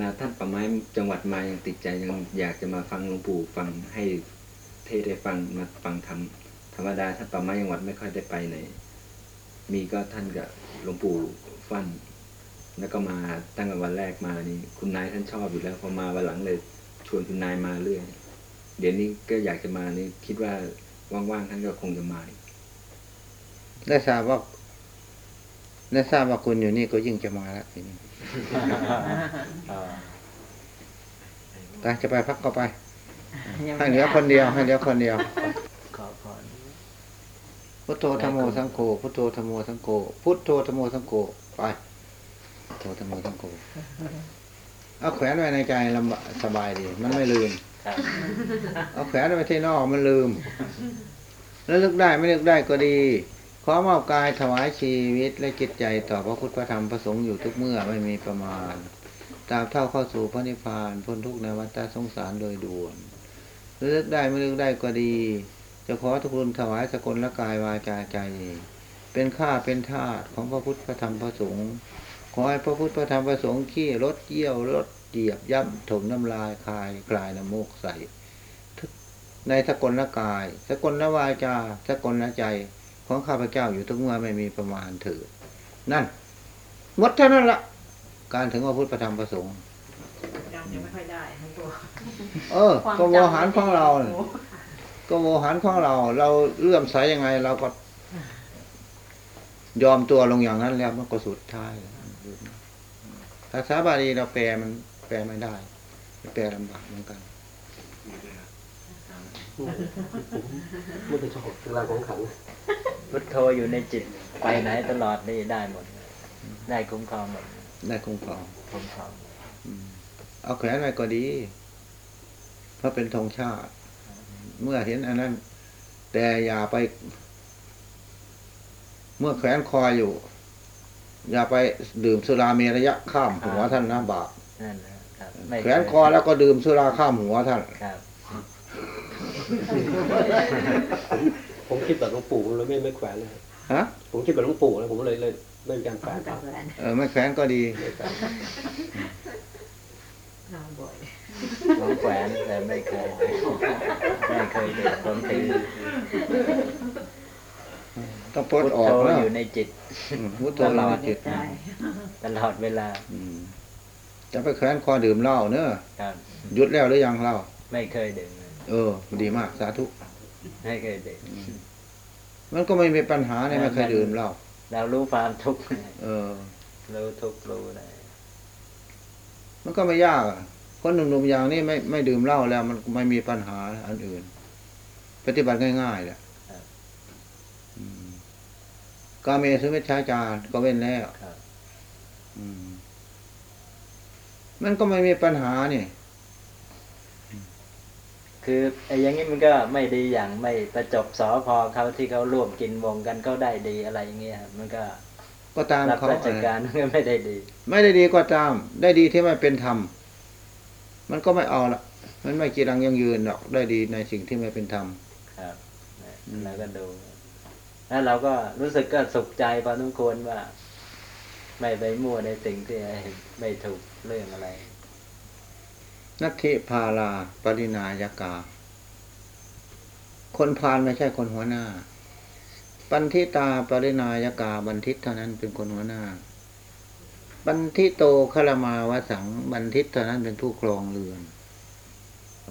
นาท่านป่าไม้จังหวัดมายังติดใจยังอยากจะมาฟังหลวงปู่ฟังให้เทศได้ฟังมาฟังธรรมธรรมดาท่านป่าไม้จังหวัดไม่ค่อยได้ไปไหน มีก็ท่านกับหลวงปู่ฟันแล้วก็มาตั้งแต่วันแรกมานี่คุณนายท่านชอบอยู่แล้วพอมาวันหลังเลยชวนคุณนายมาเรื่อยเดี๋ยวนี้ก็อยากจะมานี่คิดว่าว่างๆท่านก็คงจะมาได้ทราบว่าได้ทราบว่าคุณอยู่นี่ก็ยิ่งจะมาแล้วทีนี้ อ่าไปจะไปพักก็ไปให้เหลือคนเดียวให้เหลือคนเดียวขอพรพุทโธธรรมโมสังโฆพุทโธธรรมโมสังโฆพุทโธธรรมโมสังโฆไปพุทโธธรรมโมสังโฆเอาแขวนไว้ในใจลำบากสบายดี มันไม่ลืมครับเอาแขวนไว้ที่นอกมันลืม แล้วลึกได้ไม่ลึกได้ก็ดีข อมอบกายถวายชีวิตและจิตใจต่อพระพุทธพระธรรมพระสงฆ์อยู่ทุกเมื่อไม่มีประมาณ ตาบเท่าเข้าสู่พระนิพพานพ้นทุกข์ในวัฏสงสารโดยด่วนเลึกได้ไม่เลึกได้ก็ดี จะขอทุกคนถวายสกลละกายวาจาใจ เป็นข้าเป็นทาสของพระพุทธพระธรรมพระสงฆ์ขอให้พระพุทธพระธรรมพระสงฆ์ขี้รถเยี่ยวรถเหยียบย่ำถมน้ำลายคายกลายน้ำมูกใสในสกลละกาย สกลละวาจา สกลละใจ ของข้าพเจ้าอยู่ทุกเมื่อไม่มีประมาณเถิดนั่นหมดเท่านั้นละการถึงพระพุทธพระธรรมพระสงฆ์จำยังไม่ค่อยได้ทั้งตัวเออก็โวหารของเราน่ะก็โวหารของเรา เราเลื่อมใสยังไง เราก็ ยอมตัวลงอย่างนั้นแล้วมันก็สุดท้ายภาษาบาลีเราแปลมัน แปลไม่ได้แปลลำบากเหมือนกันไม่ได้ชอบเวลาของขัง พุทโธอยู่ในจิตไปไหนตลอดนี่ได้หมด ได้คุ้มครองหมดได้คุ้มครองคุ้มครองอืมเอาแขวนไว้ก็ดี เพราะเป็นธงชาติ เมื่อเห็นอันนั้น แต่อย่าไป เมื่อแขวนคออยู่ อย่าไปดื่มสุราเมระยะข้ามหัวท่านนะบาปนั่นนะครับไม่แขวนคอแล้วก็ดื่มสุราข้ามหัวท่านครับ ผมคิดแบบหลวงปู่ผมเลยไม่ไม่แขวนเลยฮะผมคิดแบบหลวงปู่แล้วผมเลยเลยไม่มีการแขวนแต่แหวนเออไม่แขวนก็ดีไม่แขวนเราบ่อยน้องแขวนแต่ไม่เคยไม่เคยเด็กคนตีต้องปลพุดทออโธกแล้วอยู่ในจิตอืมพุทโธอยู่ในจิตได้ตลอดเวลาอืมจะไปแขวนคอดื่มเหล้าเนอะครับหยุดแล้วหรือยังเหล้าไม่เคยดื่มเลยเออ ดีมากสาธุ ไม่เคยดื่มมันก็ไม่มีปัญหาเนี่ยไม่เคยดื่มเหล้าเรารู้ความทุกข์เออรู้ทุกข์รู้อะไรมันก็ไม่ยากอะคนหนุ่มๆอย่างนี้ไม่ไม่ดื่มเหล้าแล้ว มันไม่มีปัญหาอันอื่น ปฏิบัติง่ายๆแหละอืมกาเมสุมิชฌาจารก็เว้นแล้วครับอืมมันก็ไม่มีปัญหานี่ คือไอ้อย่างนี้มันก็ไม่ดีอย่างไม่ประจบสอพอเขาที่เขาร่วมกินวงกันเขาได้ดีอะไรอย่างเงี้ยครับมันก็ก็ตามรับเขาราชการมันก็ไม่ได้ดี ไม่ได้ดีก็ตาม ได้ดีที่ไม่เป็นธรรมมันก็ไม่เอาละมันไม่กีรังยังยืนหรอกได้ดีในสิ่งที่ไม่เป็นธรรมครับนะอืมแล้วก็ดูแล้วเราก็รู้สึกก็สุขใจพอสมควรว่า ไม่ไปมั่วในสิ่งที่ไม่ถูกเรื่องอะไร นัตถิพาลาปรินายกา คนพาลไม่ใช่คนหัวหน้า ปันทิตาปรินายกาบันทิตเท่านั้นเป็นคนหัวหน้า บันทิโตคลมาวสังบันทิตเท่านั้นเป็นผู้ครองเรือน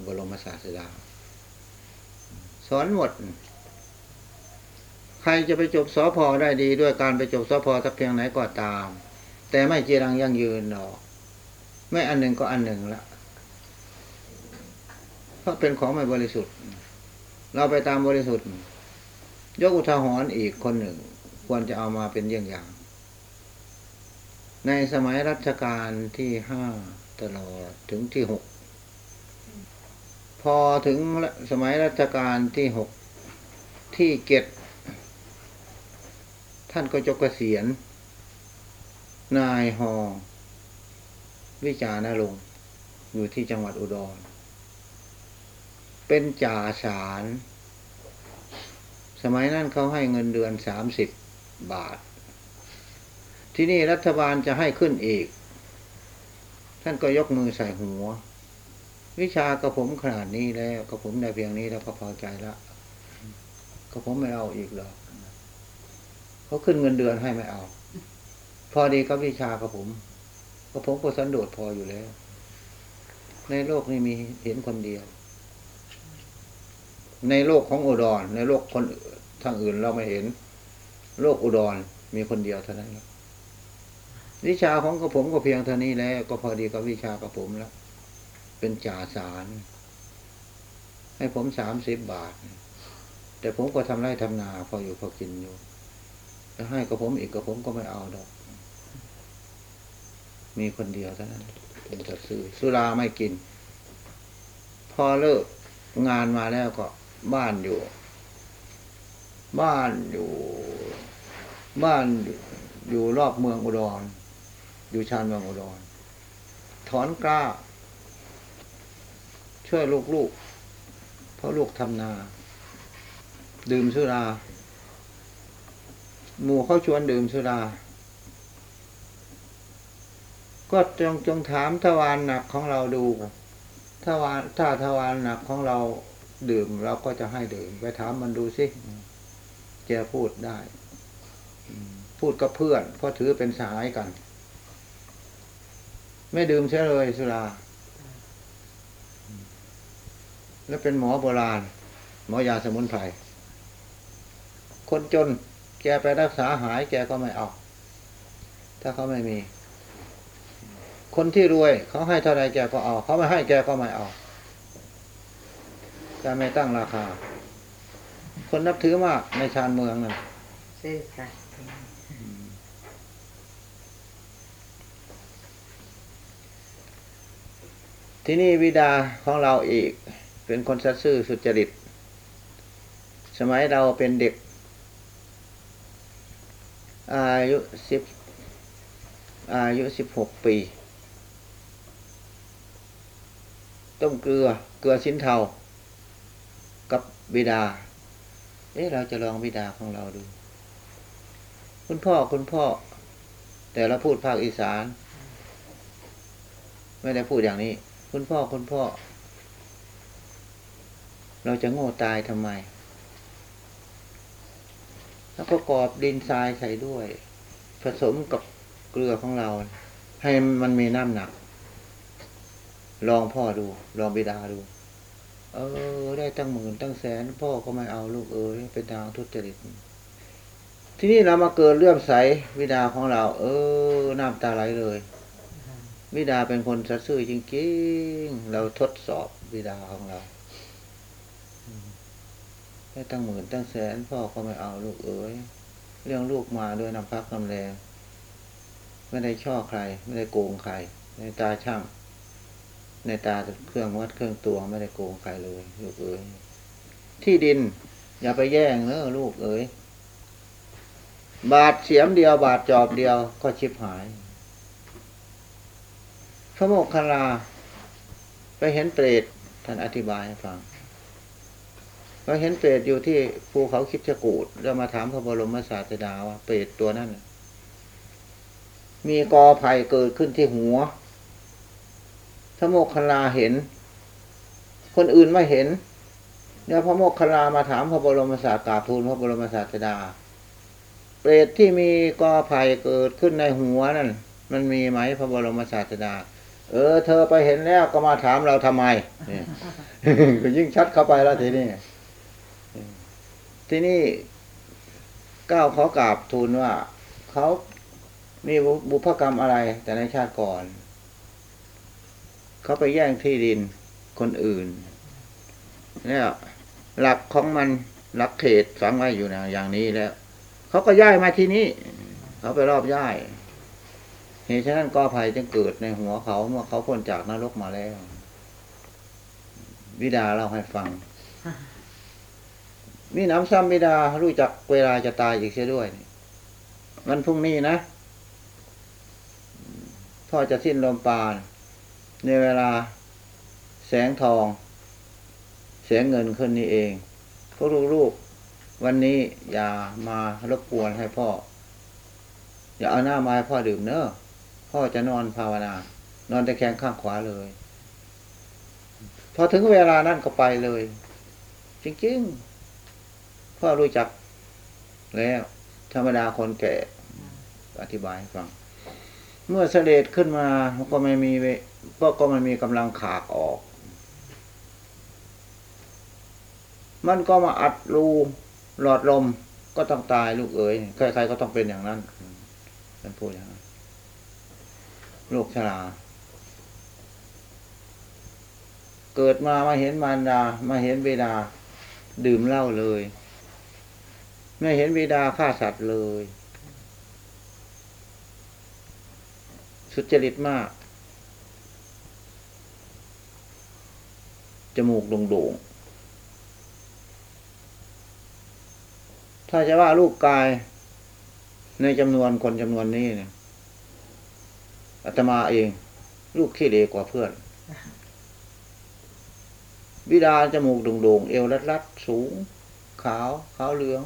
บรมศาสดา สอนหมด ใครจะไปจบสอพอได้ดีด้วยการไปจบสอพอสักเพียงไหนก็ตาม แต่ไม่จีรังยั่งยืนหรอก ไม่อันหนึ่งก็อันหนึ่งละ ราะเป็นของไม่บริสุทธิ์ เราไปตามบริสุทธิ์ ยกอุทาหรณ์อีกคนหนึ่ง ควรจะเอามาเป็นเยี่ยงอย่าง ในสมัยรัชกาลที่ห้าตลอดถึงที่หกพอถึงสมัยรัชกาลที่หกที่เจ็ดท่านก็จบเกษียณ นายฮอวิจารณรงอยู่ที่จังหวัดอุดร เป็นจ่าสาร สมัยนั้นเขาให้เงินเดือนสามสิบบาท ที่นี่รัฐบาลจะให้ขึ้นอีก ท่านก็ยกมือใส่หัว วิชากระผมขนาดนี้แล้วกระผมได้เพียงนี้แล้วก็พอใจละกระผมไม่เอาอีกหรอกเขาขึ้นเงินเดือนให้ไม่เอา พอดีกับวิชากระผมกระผมก็สันโดษพออยู่แล้ว ในโลกนี้มีเห็นคนเดียว ในโลกของอุดร ในโลกคนทางอื่นเราไม่เห็น โลกอุดรมีคนเดียวเท่านั้นวิชาของกระผมก็เพียงเท่านี้แล้ว ก็พอดีกับวิชากระผมแล้ว เป็นจ่าสารให้ผมสามสิบบาท แต่ผมก็ทำไร่ทำนา พออยู่พอกินอยู่จะให้กับผมอีกกับผมก็ไม่เอาดอก มีคนเดียวเท่านั้นเป็นจะซื้อสุราไม่กิน พอเลิกงานมาแล้วก็ บ้านอยู่ บ้านอยู่ บ้านอยู่รอบเมืองอุดร อยู่ชานเมืองอุดร ถอนกล้า ช่วยลูกๆ เพราะลูกทำนา ดื่มสุรา หมู่เขาชวนดื่มสุรา ก็จงจงถามทวารหนักของเราดูทวารถ้าทวารหนักของเรา ดื่มเราก็จะให้ดื่ม ไปถามมันดูสิแกพูดได้พูดกับเพื่อนเพราะถือเป็นสหายกัน ไม่ดื่มเสียเลยสุรา แล้วเป็นหมอโบราณ หมอยาสมุนไพรคนจนแกไปรักษาหายแกก็ไม่เอา ถ้าเขาไม่มี คนที่รวย เขาให้เท่าไรแกก็เอา เขาไม่ให้แกก็ไม่เอา แกไม่ตั้งราคา คนนับถือมากในชานเมืองนั่นซื่อสัตย์ที่นี่วิดาของเราอีก เป็นคนสัตย์ซื่อสุจริต สมัยเราเป็นเด็ก อายุสิบอายุสิบหกปี ต้มเกลือ เกลือสินเทา บิดา เอ๊ะเราจะลองบิดาของเราดู คุณพ่อคุณพ่อ แต่เราพูดภาคอีสาน ไม่ได้พูดอย่างนี้ คุณพ่อคุณพ่อ เราจะโง่ตายทำไม แล้วก็กรอบดินทรายใส่ด้วย ผสมกับเกลือของเรา ให้มันมีน้ำหนัก ลองพ่อดู ลองบิดาดู เออ ได้ตั้งหมื่นตั้งแสน พ่อก็ไม่เอาลูกเอ้ยเป็นทางทุจริตที่นี่เรามาเกิดเลื่อมใสวิดาของเรา เออน้ำตาไหลเลยบิดาเป็นคนสัตย์ซื่อจริงๆ เราทดสอบบิดาของเราได้ตั้งหมื่นตั้งแสน พ่อก็ไม่เอาลูกเอ๋ยเรื่องลูกมาด้วยน้ำพักน้ำแรงไม่ได้ช่อใคร ไม่ได้โกงใครในตาช่าง ในตาเครื่องวัดเครื่องตวงไม่ได้โกงใครเลยลูกเอ๋ยที่ดิน อย่าไปแย่งเนอะลูกเอ๋ยบาทเสียมเดียว บาทจอบเดียวก็ชิบหายพระโมคคัลลา ไปเห็นเปรตท่านอธิบายให้ฟังเราเห็นเปรตอยู่ที่ภูเขาคิดจกูดแล้วมาถามพระบรมศาสดาว่าเปรตตัวนั้นมีกอไผ่เกิดขึ้นที่หัว พระโมคคัลลาเห็น คนอื่นไม่เห็นเนี่ยพระโมคคัลลามาถามพระบรมศาสดากราบทูลพระบรมศาสดา เปรตที่มีกอไผ่เกิดขึ้นในหัวนั่นมันมีไหมพระบรมศาสดา เออ เธอไปเห็นแล้วก็มาถามเราทำไมนี่ก็ยิ่งชัดเข้าไปแล้วทีนี้ที่นี่ก้าวเขากราบทูลว่าเขามีบุพกรรมอะไรแต่ในชาติก่อน เขาไปแย่งที่ดินคนอื่น เนี่ยหลักของมันหลักเขตฝังไว้อยู่นะอย่างนี้แล้วเขาก็ย้ายมาที่นี่เขาไปรอบย้ายเหตุฉะนั้นกอไผ่จึงเกิดในหัวเขาเมื่อเขาพ้นจากนรกมาแล้ว วิดาเล่าให้ฟังมีน้ำซ้ำวิดารู้จักเวลาจะตายอีกเสียด้วยวันพรุ่งนี้นะพ่อจะสิ้นลมปราณ ในเวลาแสงทอง แสงเงินขึ้นนี่เอง พวกลูกๆวันนี้อย่ามารบกวนให้พ่อ อย่าเอาหน้ามาให้พ่อดื่มเนอะพ่อจะนอนภาวนา นอนตะแคงข้างขวาเลย พอถึงเวลานั้นก็ไปเลย จริงๆพ่อรู้จักแล้วธรรมดาคนแก่อธิบายให้ฟัง เมื่อเสด็จขึ้นมาก็ไม่มีเว ก็ก็ไม่มีกำลังขากออก มันก็มาอัดรูหลอดลมก็ต้องตายลูกเอ๋ยใครๆก็ต้องเป็นอย่างนั้นท่านพูดอย่างนั้นโรคชราเกิดมามาเห็นมารดา มาเห็นบิดา ดื่มเหล้าเลย ไม่เห็นบิดาฆ่าสัตว์เลย สุจริตมาก มูกโด่งๆ ถ้าจะว่าลูกกาย ในจำนวนคนจำนวนนี้เนี่ยอาตมาเอง ลูกขี้เลกว่าเพื่อนบิดาจมูกโด่งๆ เอวรัดๆ สูง ขาว ขาวเหลือง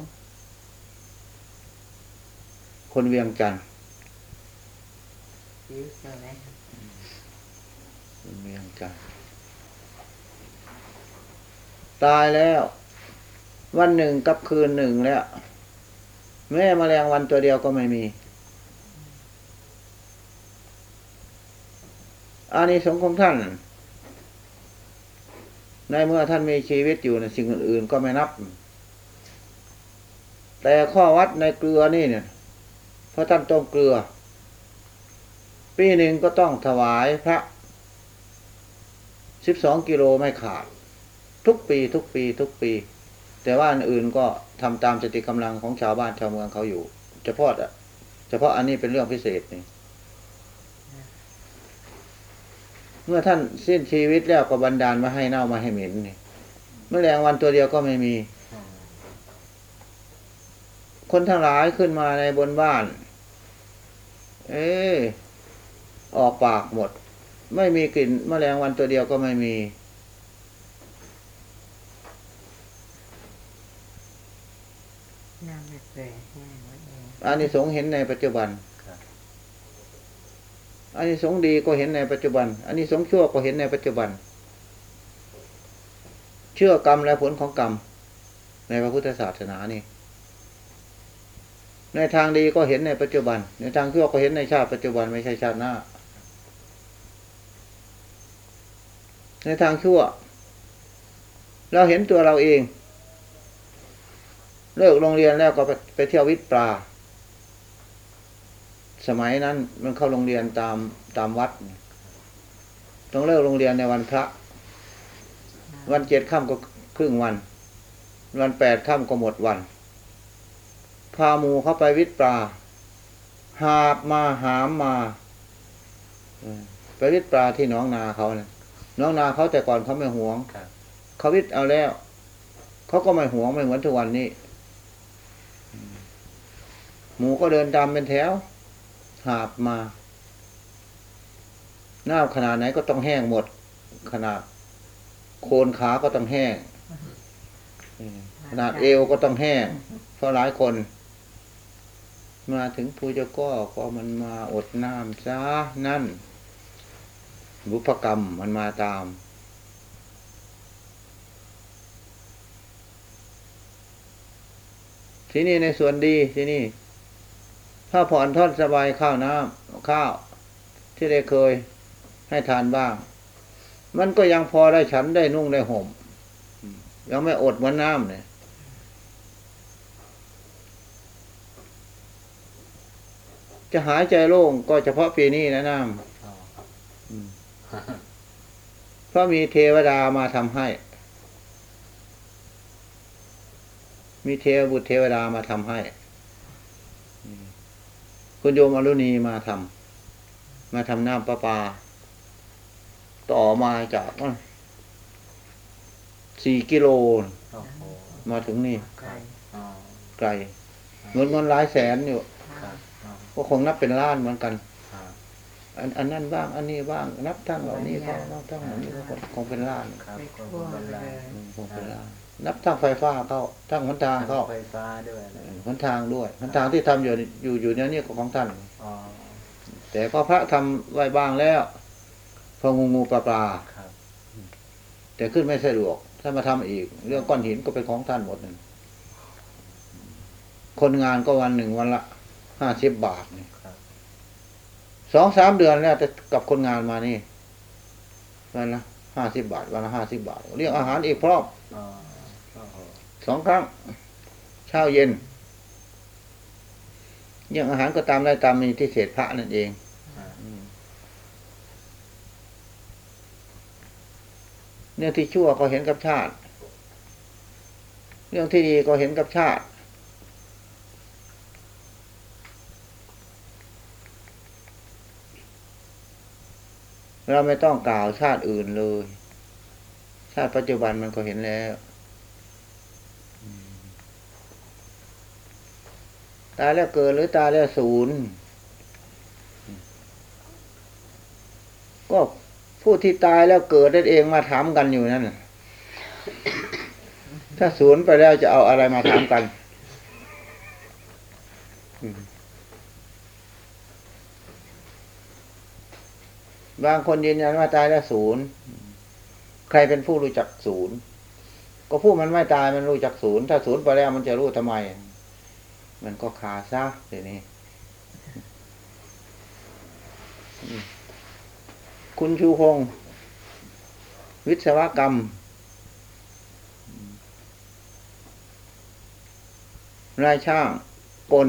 คนเวียงจันทร์ยิ้วเจอไหมคนเวียงจันทร์ ตายแล้ว วันหนึ่งกับคืนหนึ่งแล้ว แม่แมลงวันตัวเดียวก็ไม่มี อานิสงส์ของท่าน ในเมื่อท่านมีชีวิตอยู่ในสิ่งอื่นๆก็ไม่นับ แต่ข้อวัดในเกลือนี่เนี่ยเพราะท่านต้องเกลือ ปีหนึ่งก็ต้องถวายพระสิบสองกิโลไม่ขาด ทุกปีทุกปีทุกปี แต่ว่าอันอื่นก็ทำตามสติกำลังของชาวบ้านชาวเมืองเขาอยู่ เฉพาะอะเฉพาะอันนี้เป็นเรื่องพิเศษนี่เมื่อท่านสิ้นชีวิตแล้วก็บันดาลมาให้เน่ามาให้เหม็นนี่เมื่อแรงวันตัวเดียวก็ไม่มี คนทั้งหลายขึ้นมาในบนบ้าน เออออกปากหมด ไม่มีกลิ่นแมลงวันตัวเดียวก็ไม่มี น้ำไม่เปรย์แห้งไว้เองอานิสงส์เห็นในปัจจุบันครับอานิสงส์ดีก็เห็นในปัจจุบันอานิสงส์ชั่วก็เห็นในปัจจุบัน เชื่อกรรมและผลของกรรม ในพระพุทธศาสนานี่ ในทางดีก็เห็นในปัจจุบัน ในทางชั่วก็เห็นในชาติปัจจุบันไม่ใช่ชาติหน้า ในทางชั่ว เราเห็นตัวเราเอง เลิกโรงเรียนแล้วก็ไปไปเที่ยววิทย์ปลา สมัยนั้นมันเข้าโรงเรียนตามตามวัด ต้องเลิกโรงเรียนในวันพระ วันเจ็ดค่ำก็ครึ่งวัน วันแปดค่ำก็หมดวัน พาหมูเข้าไปวิทย์ปลา หาบมาหามมาเออไปวิทย์ปลาที่หน้องนาเขาเนี่ยน้องนาเขาแต่ก่อนเขาไม่หวงครับเขาวิทย์เอาแล้ว เขาก็ไม่หวงไม่เหมือนทุกวันนี้ หมูก็เดินตามเป็นแถว หาบมาหน้าขนาดไหนก็ต้องแห้งหมด ขนาด โคนขาก็ต้องแห้งขนาดเอวก็ต้องแห้งเพราะหลายคน มาถึงภูจ้าก็ก็มันมาอดน้ำจ้านั่น บุพกรรมมันมาตาม ที่นี่ในส่วนดีที่นี่ ถ้าผ่อนทอดสบายข้าวน้ำข้าว ที่ได้เคยให้ทานบ้าง มันก็ยังพอได้ฉันได้นุ่งได้ห่ม ยังไม่อดเหมือนน้ำเนี่ยจะหายใจโล่งก็เฉพาะปีนี้นะน้ำเพราะมีเทวดามาทำให้ มีเทวบุตรเทวดามาทำให้ คุณโยมอรุณีมาทำมาทำน้ำประปา ต่อมาจากสี่กิโลโอ้โหมาถึงนี่ไก่อ๋อไกลเงินเงินหลายแสนอยู่ครับอ๋อก็คงนับเป็นล้านเหมือนกันครับอันอันนั้นบ้าง อันนี้บ้าง นับทั้งเหล่านี้ก็นับทั้งเหล่านี้ก็คงเป็นล้านครับไปก็ทั่วเป็นเลไรยอืมคงเป็นล้าน นับทั้งไฟฟ้าเข้าทั้งหนทางเข้าไฟฟ้าด้วยนะหนทางด้วยหนทางที่ทำอยู่อยู่อยู่เนี่ยนี่ก็ของท่านอ๋อแต่ก็พระทำไว้บ้างแล้วองูงูปลาปลาครับแต่ขึ้นไม่สะดวก ถ้ามาทำอีก เรื่องก้อนหินก็เป็นของท่านหมดนั่นคนงานก็วันหนึ่งวันละห้าสิบบาทนี่ครับสองสามเดือนแล้วแต่กับคนงานมานี่วันละห้าสิบบาทวันละห้าสิบบาท เรียกอาหารอีกพร้อมอ๋อโอ้โห สองครั้ง เช้าเย็นเรื่องอาหารก็ตามได้ตามมีที่เศษพระนั่นเองอ่าเรื่องที่ชั่วก็เห็นกับชาติ เรื่องที่ดีก็เห็นกับชาติ เราไม่ต้องกล่าวชาติอื่นเลย ชาติปัจจุบันมันก็เห็นแล้ว ตายแล้วเกิดหรือตายแล้วศูนย์ก็ผู้ที่ตายแล้วเกิดนั่นเองมาถามกันอยู่นั่นถ้าศูนย์ไปแล้วจะเอาอะไรมาถามกันบางคนยืนยันว่าตายแล้วศูนย์ใครเป็นผู้รู้จักศูนย์ก็ผู้มันไม่ตายมันรู้จักศูนย์ถ้าศูนย์ไปแล้วมันจะรู้ทำไม มันก็ขาซะเดี๋ยวนี้คุณชูพงวิศวกรรมนายช่างกล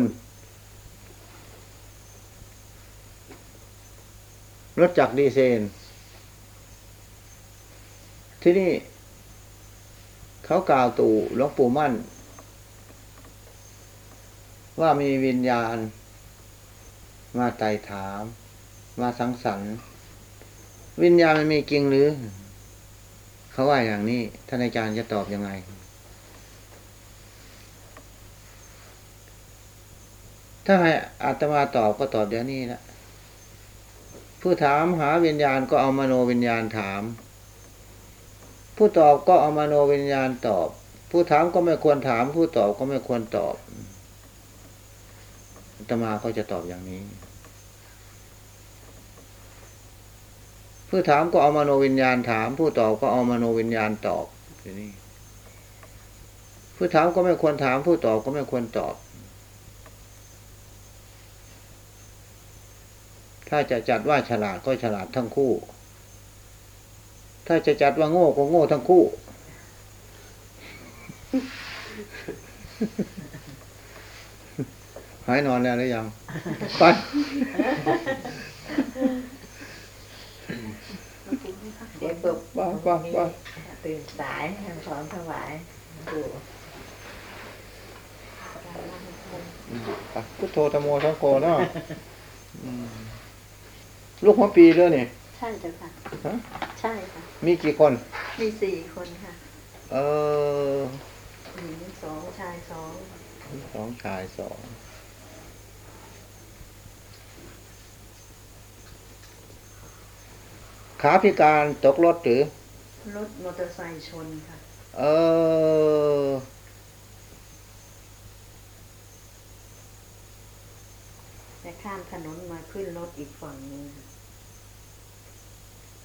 รถจักรดีเซน ที่นี่ เขากล่าวตู่หลวงปู่มั่น ว่ามีวิญญาณ มาไต่ถาม มาสังสรรค์ วิญญาณมันมีจริงหรือ เขาว่าอย่างนี้ท่านอาจารย์จะตอบยังไง ถ้าให้อาตมาตอบก็ตอบเดี๋ยวนี้ละผู้ถามหาวิญญาณก็เอามโนวิญญาณถาม ผู้ตอบก็เอามโนวิญญาณตอบ ผู้ถามก็ไม่ควรถาม ผู้ตอบก็ไม่ควรตอบ ตมาก็จะตอบอย่างนี้ ผู้ถามก็เอามโนวิญญาณถาม ผู้ตอบก็เอามโนวิญญาณตอบทีนี้ผู้ถามก็ไม่ควรถาม ผู้ตอบก็ไม่ควรตอบ ถ้าจะจัดว่าฉลาดก็ฉลาดทั้งคู่ ถ้าจะจัดว่าโง่ก็โง่ทั้งคู่ หายนอนแล้วหรือยัง ไปเดี๋ยวปุ๊บไปไปไปตื่นสายทำของถวายปู่ไปพุทโธธรรมโมสังโฆเนาะอืมลูกหัวปีด้วยนี่ ใช่จ้ะค่ะฮะใช่ค่ะ มีกี่คน มีสี่คนค่ะ เออหญิงสองชายสองสองชายสอง ขาพิการตกรถหรือ รถมอเตอร์ไซค์ชนค่ะ เออ แต่ข้ามถนนมาขึ้นรถอีกฝั่งหนึงค่ะ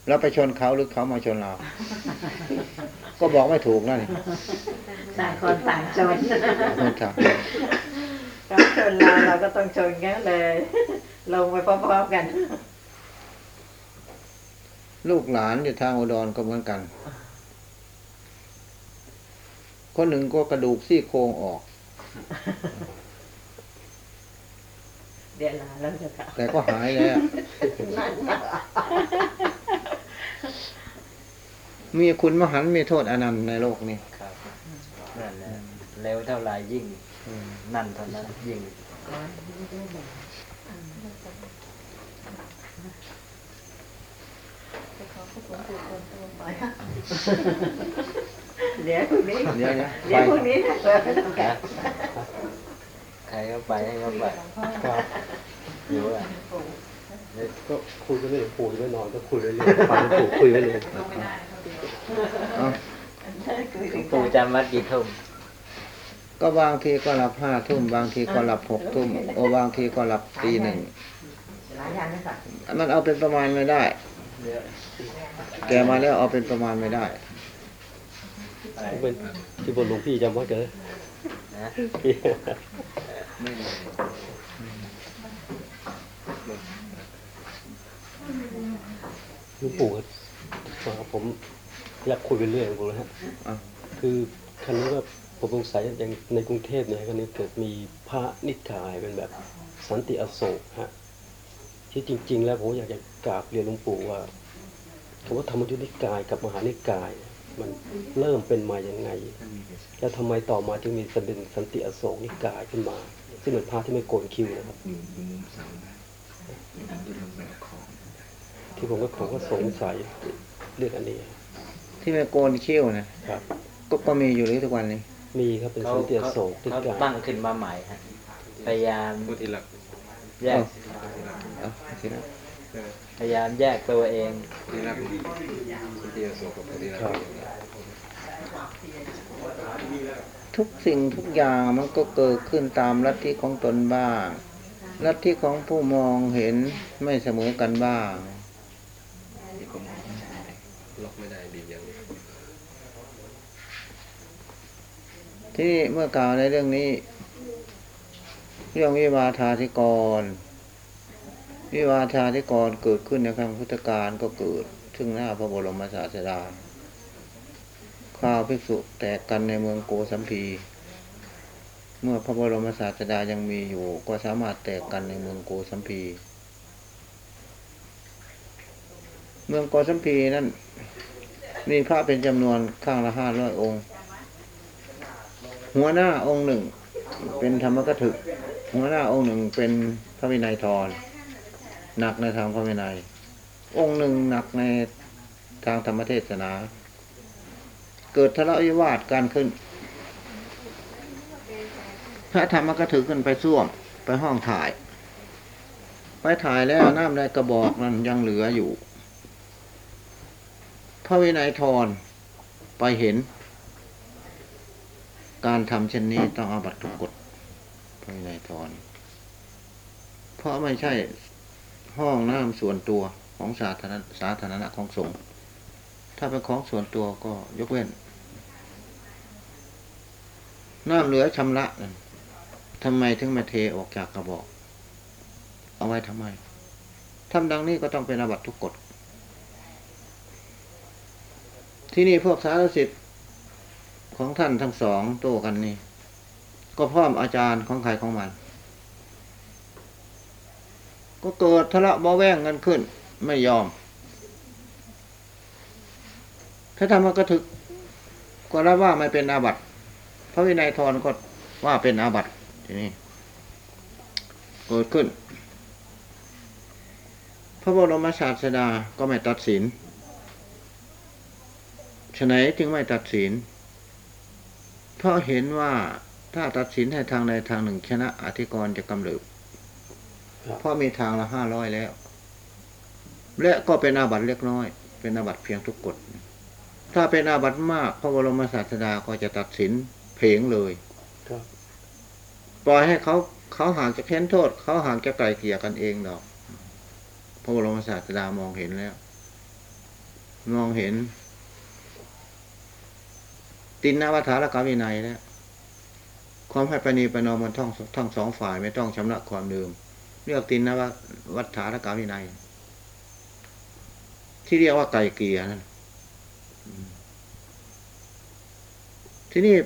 แล้วไปชนเขาหรือเขามาชนเรา ก็บอกไม่ถูกนั่นต่างคนต่างชนไม่ถูกเขาชนเราเราก็ต้องชนกันเลย ลงไปพร้อมๆกัน ลูกหลานอยู่ทางอุดรก็เหมือนกัน คนหนึ่งก็กระดูกซี่โครงออก เดี๋ยวลาแล้วจะค่ะแต่ก็หายแล้ว มีคุณมหันต์มีโทษอนันต์ในโลกนี้ครับนั่นแหละเร็วเท่าไหร่ยิ่ง นั่นเท่านั้นยิ่ง เดี๋ยวพรุ่งนี้เดี๋ยวเดี๋ยวเดี๋ยวพรุ่งนี้นะใครก็ไปให้เขาไปครับอยู่อะก็คุยกันไม่ถึงปู่ไม่นอนก็คุยเรื่อยๆฟังปู่คุยไปเลยเอาปู่จำวัดกี่ทุ่มก็บางทีก็หลับห้าทุ่มบางทีก็หลับหกทุ่มโอบางทีก็หลับตีหนึ่งมันเอาเป็นประมาณไม่ได้ แกมาแล้วเอาเป็นประมาณไม่ได้อะไรเป็นที่บนหลวงพี่จำไว้เถอะนะไม่ได้หลวงปู่ครับผมอยากคุยไปเรื่อยหลวงปู่นะฮะอะคือคันนี้ว่าผมสงสัยอย่างในกรุงเทพเนี่ยคันนี้เกิดมีพระนิกายเป็นแบบสันติอโศกฮะที่จริง ๆ แล้วผมอยากจะกราบเรียนหลวงปู่ว่า คำว่าธรรมยุทธนิกายกับมหานิกาย มันเริ่มเป็นมาอย่างไงท่านมีแต่แล้วทำไมต่อมาจึงมีเป็นสันติอโศกนิกายขึ้นมา ซึ่งเป็นพระที่ไม่โกนคิ้วนะครับอยู่อยู่มุมเสานะอันที่เราแบบของที่ผมก็ผมก็สงสัยเรื่องอันนี้ ที่ไม่โกนคิ้วนะครับ ก็ก็มีอยู่หรือทุกวันนี้มีครับเป็นเขาสันติอเขาโศกนิเขากายตั้งขึ้นมาใหม่ฮะพยายามผู้ที่หลักแยกเอาทีละ พยายามแยกตัวเองที่รับผู้ที่อาโศกกับผู้ที่รับทุกสิ่งทุกอย่างมันก็เกิดขึ้นตามลัทธิของตนบ้าง ลัทธิของผู้มองเห็นไม่เสมอกันบ้างที่ผมล็อกไม่ได้บีบอย่างนี้ที่นี่เมื่อกล่าวในเรื่องนี้ เรื่องวิวาทาธิกร วิวาทาธิกรเกิดขึ้นในครั้งพุทธกาลก็เกิด ซึ่งหน้าพระบรมศาสดาข้าวภิกษุแตกกันในเมืองโกสัมพี เมื่อพระบรมศาสดายังมีอยู่ ก็สามารถแตกกันในเมืองโกสัมพี เมืองโกสัมพีนั้นมีพระเป็นจำนวนข้างละห้าร้อยองค์ หัวหน้าองค์หนึ่ง เป็นธรรมกถึก หัวหน้าองค์หนึ่งเป็นพระวินัยทร หนักในทางพระวินัย องค์หนึ่งหนักในทางธรรมเทศนา เกิดทะเลาะวิวาทกันขึ้น พระธรรมก็ถึกขึ้นไปส้วมไปห้องถ่าย ไปถ่ายแล้วน้ำในกระบอกนั้นยังเหลืออยู่ พระวินัยทรไปเห็น การทำเช่นนี้ต้องอาบัตทุกกฎพระวินัยทรเพราะไม่ใช่ ห้องน้ำส่วนตัวของสาธารณสาธารณะของสงฆ์ถ้าเป็นของส่วนตัวก็ยกเว้น น้ำเหลือชำระนั่นทำไมถึงมาเทออกจากกระบอก เอาไว้ทำไมทำดังนี้ก็ต้องเป็นอาบัตทุกกฎ ที่นี่พวกสารสิทธิ์ของท่านทั้งสองโต้กันนี่ ก็พร้อมอาจารย์ของใครของมัน ก็เกิดทะเลาะเบาแวงกันขึ้น ไม่ยอม ถ้าทำมากระถึกก็รับว่าไม่เป็นอาบัติพระวินัยทรก็ว่าเป็นอาบัติทีนี้เกิดขึ้น พระบรมศาสดาก็ไม่ตัดสินฉะไหนจึงไม่ตัดสิน เพราะเห็นว่าถ้าตัดสินให้ทางใดทางหนึ่งชนะอธิกรจะกำเริบ เพราะมีทางละห้าร้อยแล้ว และก็เป็นอาบัติเล็กน้อย เป็นอาบัติเพียงทุกกฎถ้าเป็นอาบัติมากพระบรมศาสดาก็จะตัดสินเพลงเลยครับปล่อยให้เขาเขาหากจะเค้นโทษ เขาหากจะไกลเกลี่ยกันเองดอก พระบรมศาสดามองเห็นแล้ว มองเห็น ตินนวัฏฐานกาวินัยแล้วความให้ประนีประนอมมันทั้งทั้งสองฝ่ายไม่ต้องชำระความเดิม เรียกตินนะวัฏฐานกาวินัย ที่เรียกว่าไกลเกลี่ยนั่นที่นี่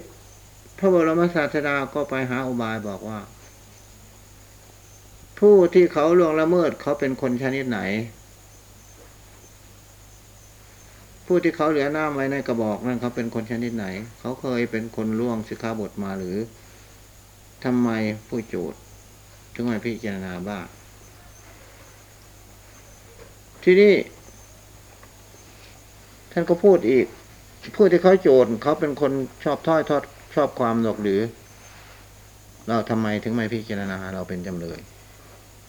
พระบรมศาสดาก็ไปหาอุบายบอกว่า ผู้ที่เขาล่วงละเมิดเขาเป็นคนชนิดไหน ผู้ที่เขาเหลือน้ำไว้ในกระบอกนั่นเขาเป็นคนชนิดไหน เขาเคยเป็นคนล่วงสิกขาบทมาหรือทำไมผู้โจทย์ ถึงไม่พิจารณาบ้างที่นี่ท่านก็พูดอีก ผู้ที่เขาโจทย์เขาเป็นคนชอบถ้อยทอดชอบความหรอกหรือ เราทำไมถึงไม่พิจารณาเราเป็นจำเลย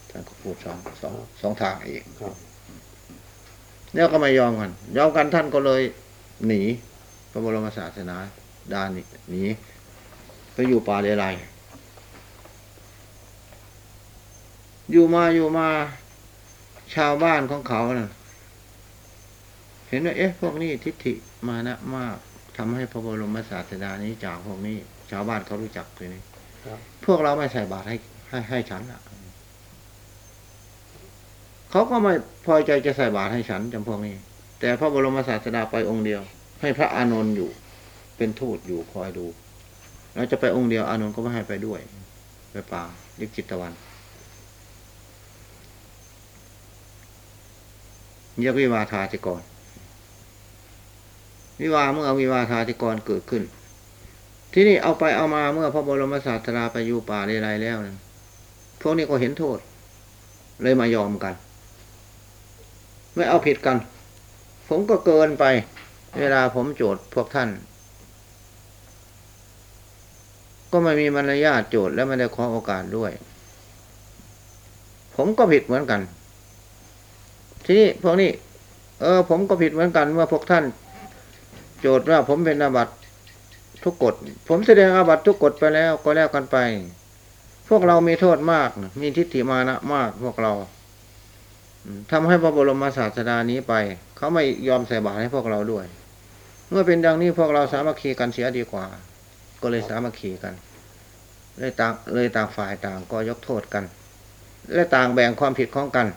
ท่านก็พูดสองสองสองทางอีกครับแล้วก็ไม่ยอมกันยอมกันท่านก็เลย หนีพระบรมศาสนาดานหนีไปอยู่ป่าเลไล อยู่มาอยู่มา ชาวบ้านของเขานะ่ะ เห็นว่าเอ๊ะพวกนี้ทิฏฐิมานะมากทำให้พระบรมศาสดานี้จากพวกนี้ ชาวบ้านเขารู้จักทีนี้ครับพวกเราไม่ใส่บาตรให้ให้ให้ฉันอะเขาก็ไม่พอใจจะใส่บาตรให้ฉันจำพวกนี้ แต่พระบรมศาสดาไปองค์เดียว ให้พระอานนท์อยู่ เป็นทูตอยู่คอยดู แล้วจะไปองค์เดียวอานนท์ก็ไม่ให้ไปด้วย ไปป่าลิขิตตะวันเรี ยกวิวาทาธิกร วิวาเมื่อวิวาทาธิกรเกิดขึ้น ที่นี่เอาไปเอามาเมื่อพระบรมศาสดาไปอยู่ป่าไรๆแล้วนะพวกนี้ก็เห็นโทษ เลยมายอมกัน ไม่เอาผิดกัน ผมก็เกินไป เวลาผมโจทย์พวกท่าน ก็ไม่มีมารยาทโจทย์และไม่ได้ขอโอกาสด้วย ผมก็ผิดเหมือนกัน ทีนี้พวกนี้ เออ ผมก็ผิดเหมือนกันเมื่อพวกท่าน โจทย์ว่าผมเป็นอาบัตทุกกฎ ผมแสดงอาบัตทุกกฎไปแล้วก็แล้วกันไป พวกเรามีโทษมาก มีทิฏฐิมานะมากพวกเราอืมทำให้พระบรมศาสดานี้ไป เขาไม่ยอมใส่บาตรให้พวกเราด้วย เมื่อเป็นดังนี้พวกเราสามัคคีกันเสียดีกว่า ก็เลยสามัคคีกันเลยต่างเลยต่างฝ่ายต่างก็ยกโทษกัน และต่างแบ่งความผิดของกัน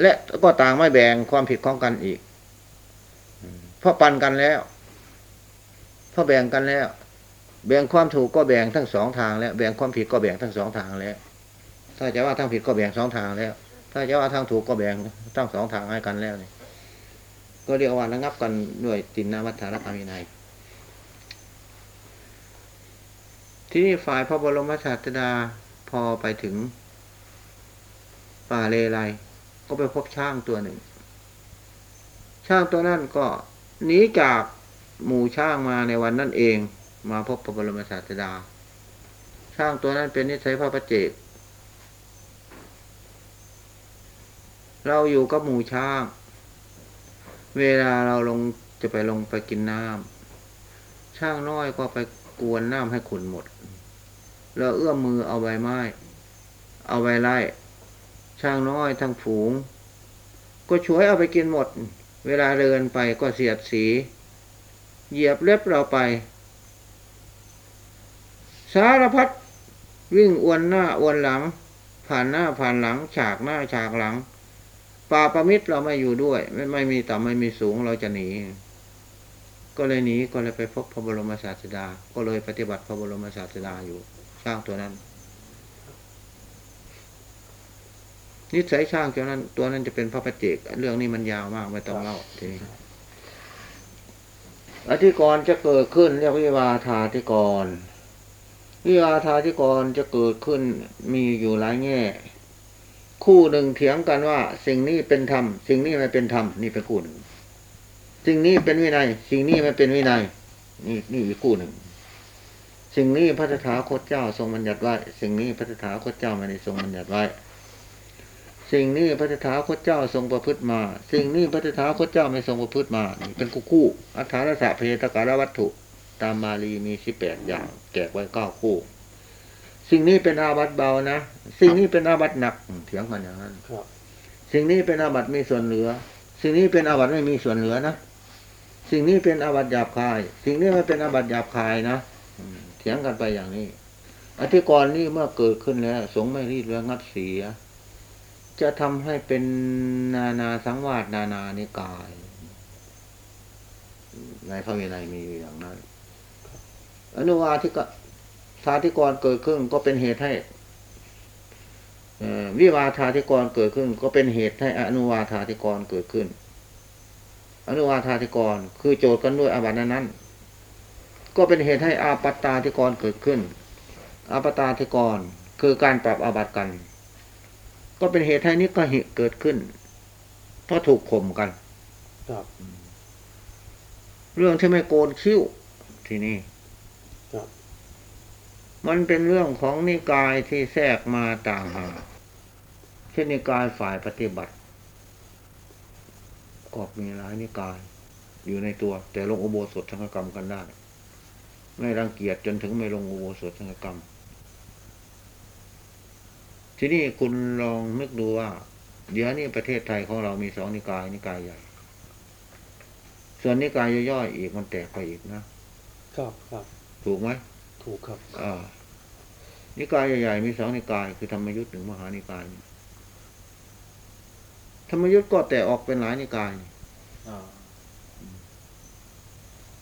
และก็ต่างไม่แบ่งความผิดของกันอีก เพราะปันกันแล้ว เพราะแบ่งกันแล้ว แบ่งความถูกก็แบ่งทั้งสองทางแล้ว แบ่งความผิดก็แบ่งทั้งสองทางแล้ว ถ้าจะว่าทางผิดก็แบ่งสองทางแล้ว ถ้าจะว่าทางถูกก็แบ่งทั้งสองทางให้กันแล้วนี่ก็เรียกว่าระงับกันด้วยตินนาวัฏฐานกรรมินัยที่นี่ฝ่ายพระบรมศาสดาพอไปถึงป่าเลไล ก็ไปพบช้างตัวหนึ่ง ช้างตัวนั้นก็หนีจากหมู่ช้างมาในวันนั้นเอง มาพบพระบรมศาสดา ช้างตัวนั้นเป็นนิสัยพระประเจกเราอยู่กับหมู่ช้าง เวลาเราลงจะไปลงไปกินน้ำช้างน้อยก็ไปกวนน้ำให้ขุนหมด เราเอื้อมมือเอาใบไม้ เอาใบไล่ ช้างน้อยทั้งฝูง ก็ช่วยเอาไปกินหมด เวลาเดินไปก็เสียดสี เหยียบเล็บเราไป สารพัดวิ่งอวนหน้าอวนหลัง ผ่านหน้าผ่านหลัง ฉากหน้าฉากหลังป่าประมิตรเราไม่อยู่ด้วย ไม่ไม่มีต่ำไม่มีสูงเราจะหนี ก็เลยหนีก็เลยไปพบพระบรมศาสดา ก็เลยปฏิบัติพระบรมศาสดาอยู่ช้างตัวนั้น นิสัยช่างตัวนั้น ตัวนั้นจะเป็นพระประเจก เรื่องนี้มันยาวมากไม่ต้องเล่าทีนี้อธิกรณ์จะเกิดขึ้น เรียกวิวาทาธิกรณ์วิวาทาธิกรณ์จะเกิดขึ้นมีอยู่หลายแง่ คู่หนึ่งเถียงกันว่า สิ่งนี้เป็นธรรมสิ่งนี้ไม่เป็นธรรมนี่เป็นคู่หนึ่งสิ่งนี้เป็นวินัย สิ่งนี้ไม่เป็นวินัย นี่นี่อีกคู่หนึ่ง สิ่งนี้พระตถาคตเจ้าทรงบัญญัติไว้ สิ่งนี้พระตถาคตเจ้าไม่ได้ทรงบัญญัติไว้ สิ่งนี้พระตถาคตเจ้าทรงประพฤติมา สิ่งนี้พระตถาคตเจ้าไม่ทรงประพฤติมานี่เป็นคู่คู่อัฏฐารสะเพตการวัตถุ ตามบาลีมีสิบแปดอย่างแจกไว้เก้าคู่ สิ่งนี้เป็นอาบัติเบานะ สิ่งนี้เป็นอาบัติหนักอืมเถียงกันอย่างนั้นครับสิ่งนี้เป็นอาบัติมีส่วนเหลือ สิ่งนี้เป็นอาบัติไม่มีส่วนเหลือนะ สิ่งนี้เป็นอาบัติหยาบคาย สิ่งนี้ไม่เป็นอาบัติหยาบคายนะอืมเถียงกันไปอย่างนี้ อธิกรณ์นี้เมื่อเกิดขึ้นแล้ว สงฆ์ไม่รีดระงับเสีย จะทำให้เป็นนานาสังวาสนานานิกายในพระวินัยมีอยู่อย่างนั้นอนุวาทิกสาธิกรเกิดขึ้นก็เป็นเหตุให้วิวาทาธิกรเกิดขึ้น ก็เป็นเหตุให้อนุวาทาธิกรเกิดขึ้น อนุวาทาธิกรคือโจทย์กันด้วยอาบัตินั้น ก็เป็นเหตุให้อาปัตตาธิกรเกิดขึ้น อาปัตตาธิกรคือการปรับอาบัติกัน ก็เป็นเหตุให้นิกหิเกิดขึ้น เพราะถูกข่มกันครับเรื่องที่ไม่โกนคิ้วทีนี้ครับมันเป็นเรื่องของนิกายที่แทรกมาต่างหากเช่นนิกายฝ่ายปฏิบัติก็มีหลายนิกาย อยู่ในตัว แต่ลงอุโบสถสังฆกรรมกันได้ ไม่รังเกียจจนถึงไม่ลงอุโบสถสังฆกรรม ทีนี้คุณลองนึกดูว่า เดี๋ยวนี้ประเทศไทยของเรามีสองนิกายนิกายใหญ่ ส่วนนิกายย่อยๆอีกมันแตกไปอีกนะครับครับ ถูกไหมถูกครับอ่านิกายใหญ่ๆมีสองนิกาย คือธรรมยุทธ์หนึ่งมหานิกายธรรมยุทธ์ก็แตกออกเป็นหลายนิกายอ๋อ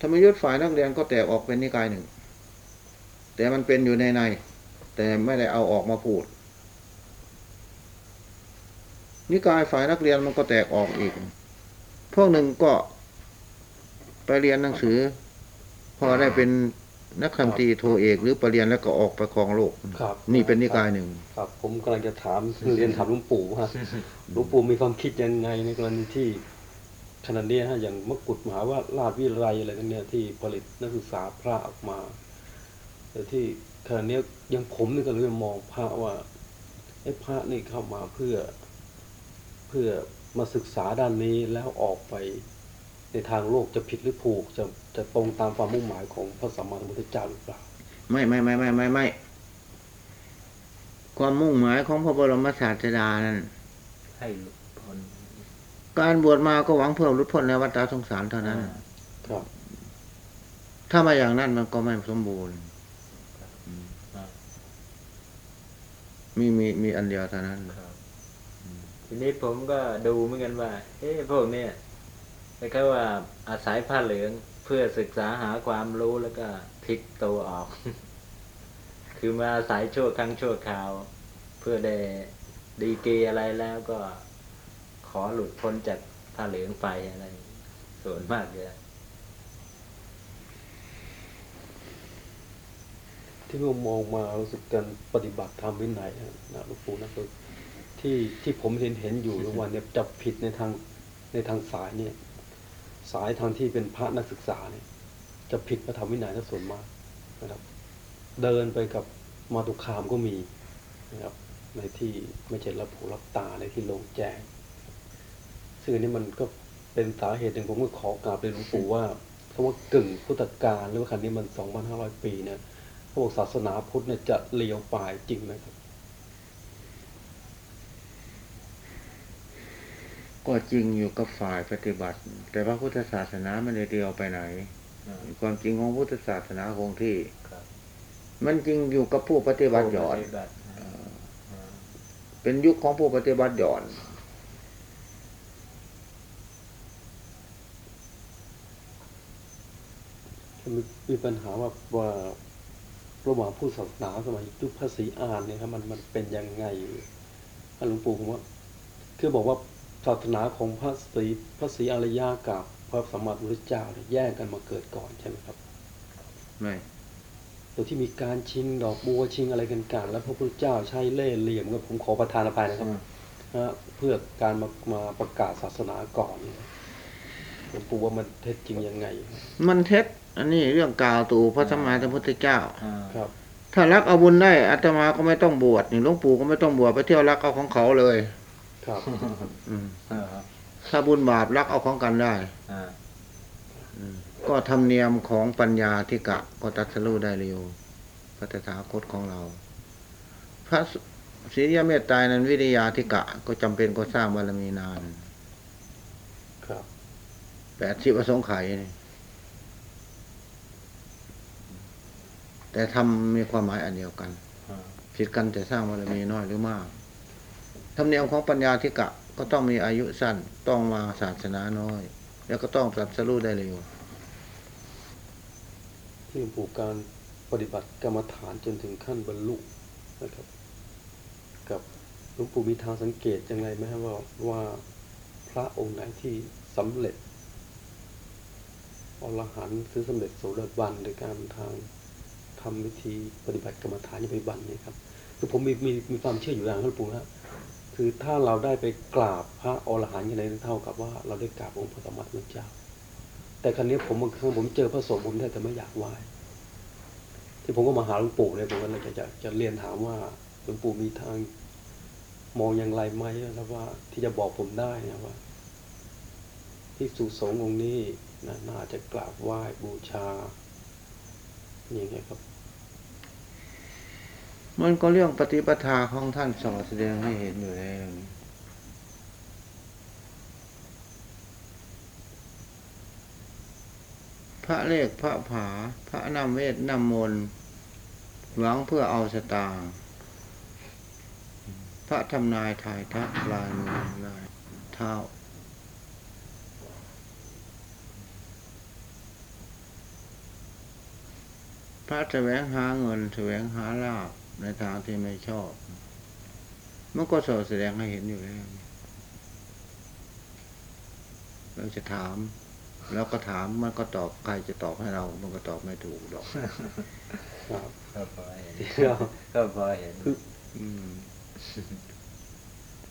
ธรรมยุทธ์ฝ่ายนักเรียนก็แตกออกเป็นนิกายหนึ่ง แต่มันเป็นอยู่ในใน แต่ไม่ได้เอาออกมาพูด นิกายฝ่ายนักเรียนมันก็แตกออกอีก พวกหนึ่งก็ไปเรียนหนังสือ พอได้เป็นนักคำตรีโทเอก หรือไปเรียนแล้วก็ออกไปครองโลกครับนี่เป็นนิกายหนึ่งครับ ผมกำลังจะถามเรียนถามหลุงปู่ว่าหลุงปู่มีความคิดยังไงในกรณีที่ขณะนี้ฮะอย่างมกุฎมหาว่าราชวิทยาลัยอะไรกันเนี่ยที่ผลิตนักศึกษาพระออกมาแต่ที่ขณะนี้ยังผมนี่ก็เลยมองพระว่าไอ้พระนี่เข้ามาเพื่อ เพื่อมาศึกษาด้านนี้แล้วออกไปในทางโลกจะผิดหรือถูกจะจะตรงตามความมุ่งหมายของพระสัมมาสัมพุทธเจ้าหรือเปล่า ไม่ไม่ไม่ไม่ไม่ไม่ความมุ่งหมายของพระบรมศาสดานั้นให้หลุดพ้นการบวชมาก็หวังเพื่อหลุดพ้นในวัฏสงสารเท่านั้นครับ ถ้ามาอย่างนั้นมันก็ไม่สมบูรณ์มีมีมีอันเดียวเท่านั้นครับ ทีนี้ผมก็ดูเหมือนกันว่า เอ๊ะพวกเนี้ยแต่ก็ว่าอาศัยผ้าเหลืองเพื่อศึกษาหาความรู้แล้วก็พลิกตัวออก คือมาอาศัยชั่วครั้งชั่วคราว เพื่อได้ดีเกอะไรแล้วก็ขอหลุดพ้นจากผ้าเหลืองไปอะไร ส่วนมากเลยที่ผมมองมารู้สึกการปฏิบัติธรรมวินัยนะนะหลวงปู่นะคือ ที่ที่ผมเห็นเห็นอยู่ทุกวันเนี่ยจับผิดในทางในทางสายเนี่ย สายทางที่เป็นพระนักศึกษาเนี่ย จะผิดพระธรรมวินัยซะส่วนมากนะครับ เดินไปกับมาตุคามก็มีนะครับ ในที่ไม่ใช่รับหูรับตาในที่โล่งแจ้งซึ่งอันนี้มันก็เป็นสาเหตุหนึ่งผมก็ขอกราบเรียนหลวงปู่ว่าคำว่ากึ่งพุทธกาลหรือว่าคันนี้มันสองพันห้าร้อยปีเนี่ยเขาบอกศาสนาพุทธเนี่ยจะเลี้ยวปลายจริงไหมครับ ก็จริงอยู่กับฝ่ายปฏิบัติ แต่พระพุทธศาสนาไม่ได้เดียวไปไหน ความจริงของพุทธศาสนาคงที่ครับมันจริงอยู่กับผู้ปฏิบัติหย่อนปฏิบัติอ่าเป็นยุคของผู้ปฏิบัติหย่อนมีมีปัญหาว่าว่าระหว่างผู้ศาสนาสมัยยุคพระศรีอานเนี่ยครับมันมันเป็นยังไงท่านหลวงปู่ผมว่า คือบอกว่า ศาสนาของพระศรีพระศรีอริยะกับพระสัมมาสัมพุทธเจ้าเนี่ยแยกกันมาเกิดก่อนใช่ไหมครับไม่โดยที่มีการชิงดอกบัวชิงอะไรกันกันแล้วพระพุทธเจ้าใช้เล่ห์เหลี่ยมก็ผมขอประทานอภัยนะครับนะฮะเพื่อการมามาประกาศศาสนาก่อนเนี่ยหลวงปู่ว่ามันเท็จจริงยังไง มันเท็จอันนี้เรื่องกล่าวตู่พระสัมมาสัมพุทธเจ้าอ่าครับถ้ารักเอาบุญได้อาตมาก็ไม่ต้องบวชนี่หลวงปู่ก็ไม่ต้องบวชไปเที่ยวรักเอาของเขาเลย ครับอืมอ่าถ้าบุญบาปรักเอาของกันได้ อ่าก็ธรรมเนียมของปัญญาธิกะก็ตรัดสรู้ได้เร็วพระตถาคตของเรา พระศรียเมตไตรนั้นวิทยาธิกะ ก็จำเป็นก็สร้างบารมีนานครับ แปดสิบอสงไขยนี่แต่ทำมีความหมายอันเดียวกัน อ่าผิดกันแต่สร้างบารมีน้อยหรือมาก ธรรมเนียมของปัญญาธิกะก็ต้องมีอายุสั้นต้องมาศาสนาน้อย แล้วก็ต้องตรัสรู้ได้เร็วที่หลวงปู่การปฏิบัติกรรมฐานจนถึงขั้นบรรลุนะครับ กับหลวงปู่มีทางสังเกตยังไงไหมครับว่าว่าพระองค์ไหนที่สำเร็จอรหันต์คือสำเร็จโสดาบันโดยการทางทำวิธีปฏิบัติกรรมฐานอย่างปฏิบัติเนี่ยครับคือผมมีมีมีความเชื่ออยู่อย่างครับหลวงปู่นะ คือถ้าเราได้ไปกราบพระอรหันต์ย่างไรนั่นเท่ากับว่าเราได้กราบองค์พระสัมมาสัมพุทธเจ้า แต่ครั้นี้ผมบางครั้งผมเจอพระสงฆ์ผมแทบจะไม่อยากไหว้ที่ผมก็มาหาหลวงปู่เนี่ยผมก็เลยจะจะจะเรียนถามว่าหลวงปู่มีทาง มองอย่างไรไหมแล้วว่า ที่จะบอกผมได้นะว่า ที่สุสงฆ์องค์นี้นะน่าจะกราบไหว้บูชาอย่างเงี้ครับ มันก็เรื่องปฏิปทาของท่านสอนแสดงให้เห็นอยู่แล้วพระเลขพระผา พระนำเวทนำมนต์หวังเพื่อเอาสตางค์พระทำนายทายทักลายมือลายเท้าพระแสวงหาเงินแสวงหาลาบ ในทางที่ไม่ชอบ มันก็สอแสดงให้เห็นอยู่แล้ว เราจะถามแล้วก็ถามมันก็ตอบใครจะตอบให้เรา มันก็ตอบไม่ถูกหรอกครับก็พอเห็นก็พอเห็นอืม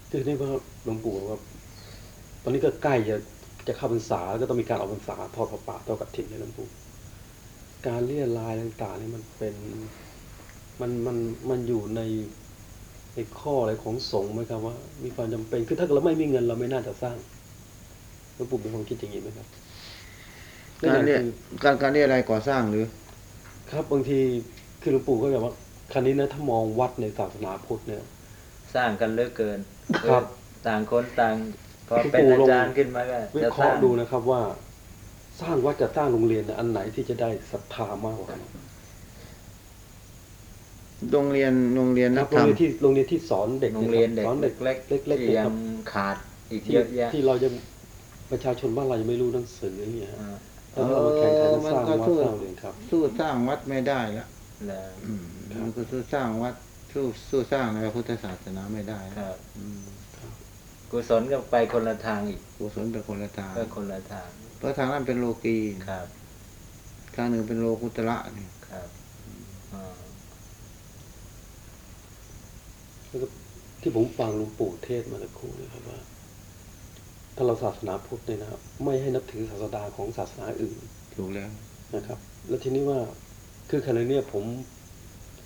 ทีนี้ว่าหลวงปู่บอกว่า ตอนนี้ก็ใกล้จะจะเข้าพรรษาแล้วก็ต้องมีการออกพรรษาทอดพระป่าทอดกฐินเนี่ยหลวงปู่การเลี่ยรายต่างๆนี่มันเป็น มันมันมันอยู่ในในข้ออะไรของสงฆ์ไหมครับว่า มีความจำเป็นคือถ้าเกิดเราไม่มีเงินเราไม่น่าจะสร้างหลวงปู่มีความคิดอย่างนี้ไหมครับและการอย่างเรียกคือการการเรียกอะไรก่อสร้างหรือ ครับบางทีคือหลวงปู่ก็แบบว่าคันนี้นะถ้ามองวัดในศาสนาพุทธเนี่ย สร้างกันเหลือเกินครับต่างคนต่างพอคุณเป็นปู่อาลงจารย์ขึ้นมาก็วิจะเคสร้าราะงห์ดูนะครับว่า สร้างวัดกับสร้างโรงเรียนเนี่ยอันไหนที่จะได้ศรัทธามากกว่ากัน โรงเรียนโรงเรียนคนัรักบธโรรงรม เรียนที่โรงเรียนที่สอนเด็กโรงเรียนเด็กสอนเด็กเล็กเล็กๆที่เนี่ยยัครังบขาดอีกที่เยอะแยะที่เรายังประชาชนบ้านเรายังไม่รู้หนังสืออย่างเงี้ยฮะอ่าแล้วเรามาแข่งขันกันเออสร้างมันก็วัดสู้สร้างโรงเรียนครับ สู้สร้างวัดไม่ได้ละแล้วอืมมันก็สู้สร้างวัดสู้สู้สร้างในพระพุทธศาสนาไม่ได้คละรับอืมกุศลก็ไปคนละทางอีกกุศลเป็นคนละทางก็คนละทางเพราะทางนั้นเป็นโลกีครับ ทางหนึ่งเป็นโลกุตระนี่ ครับอ่า แล้วก็ที่ผมฟังหลวงปู่เทศน์มาตะครู่นะครับว่า ถ้าเราศาสนาพุทธเนี่ยนะครับ ไม่ให้นับถือศาสดาของศาสนาอื่นถูกแล้วนะครับ แล้วทีนี้ว่าคือขณะเนี้ยผม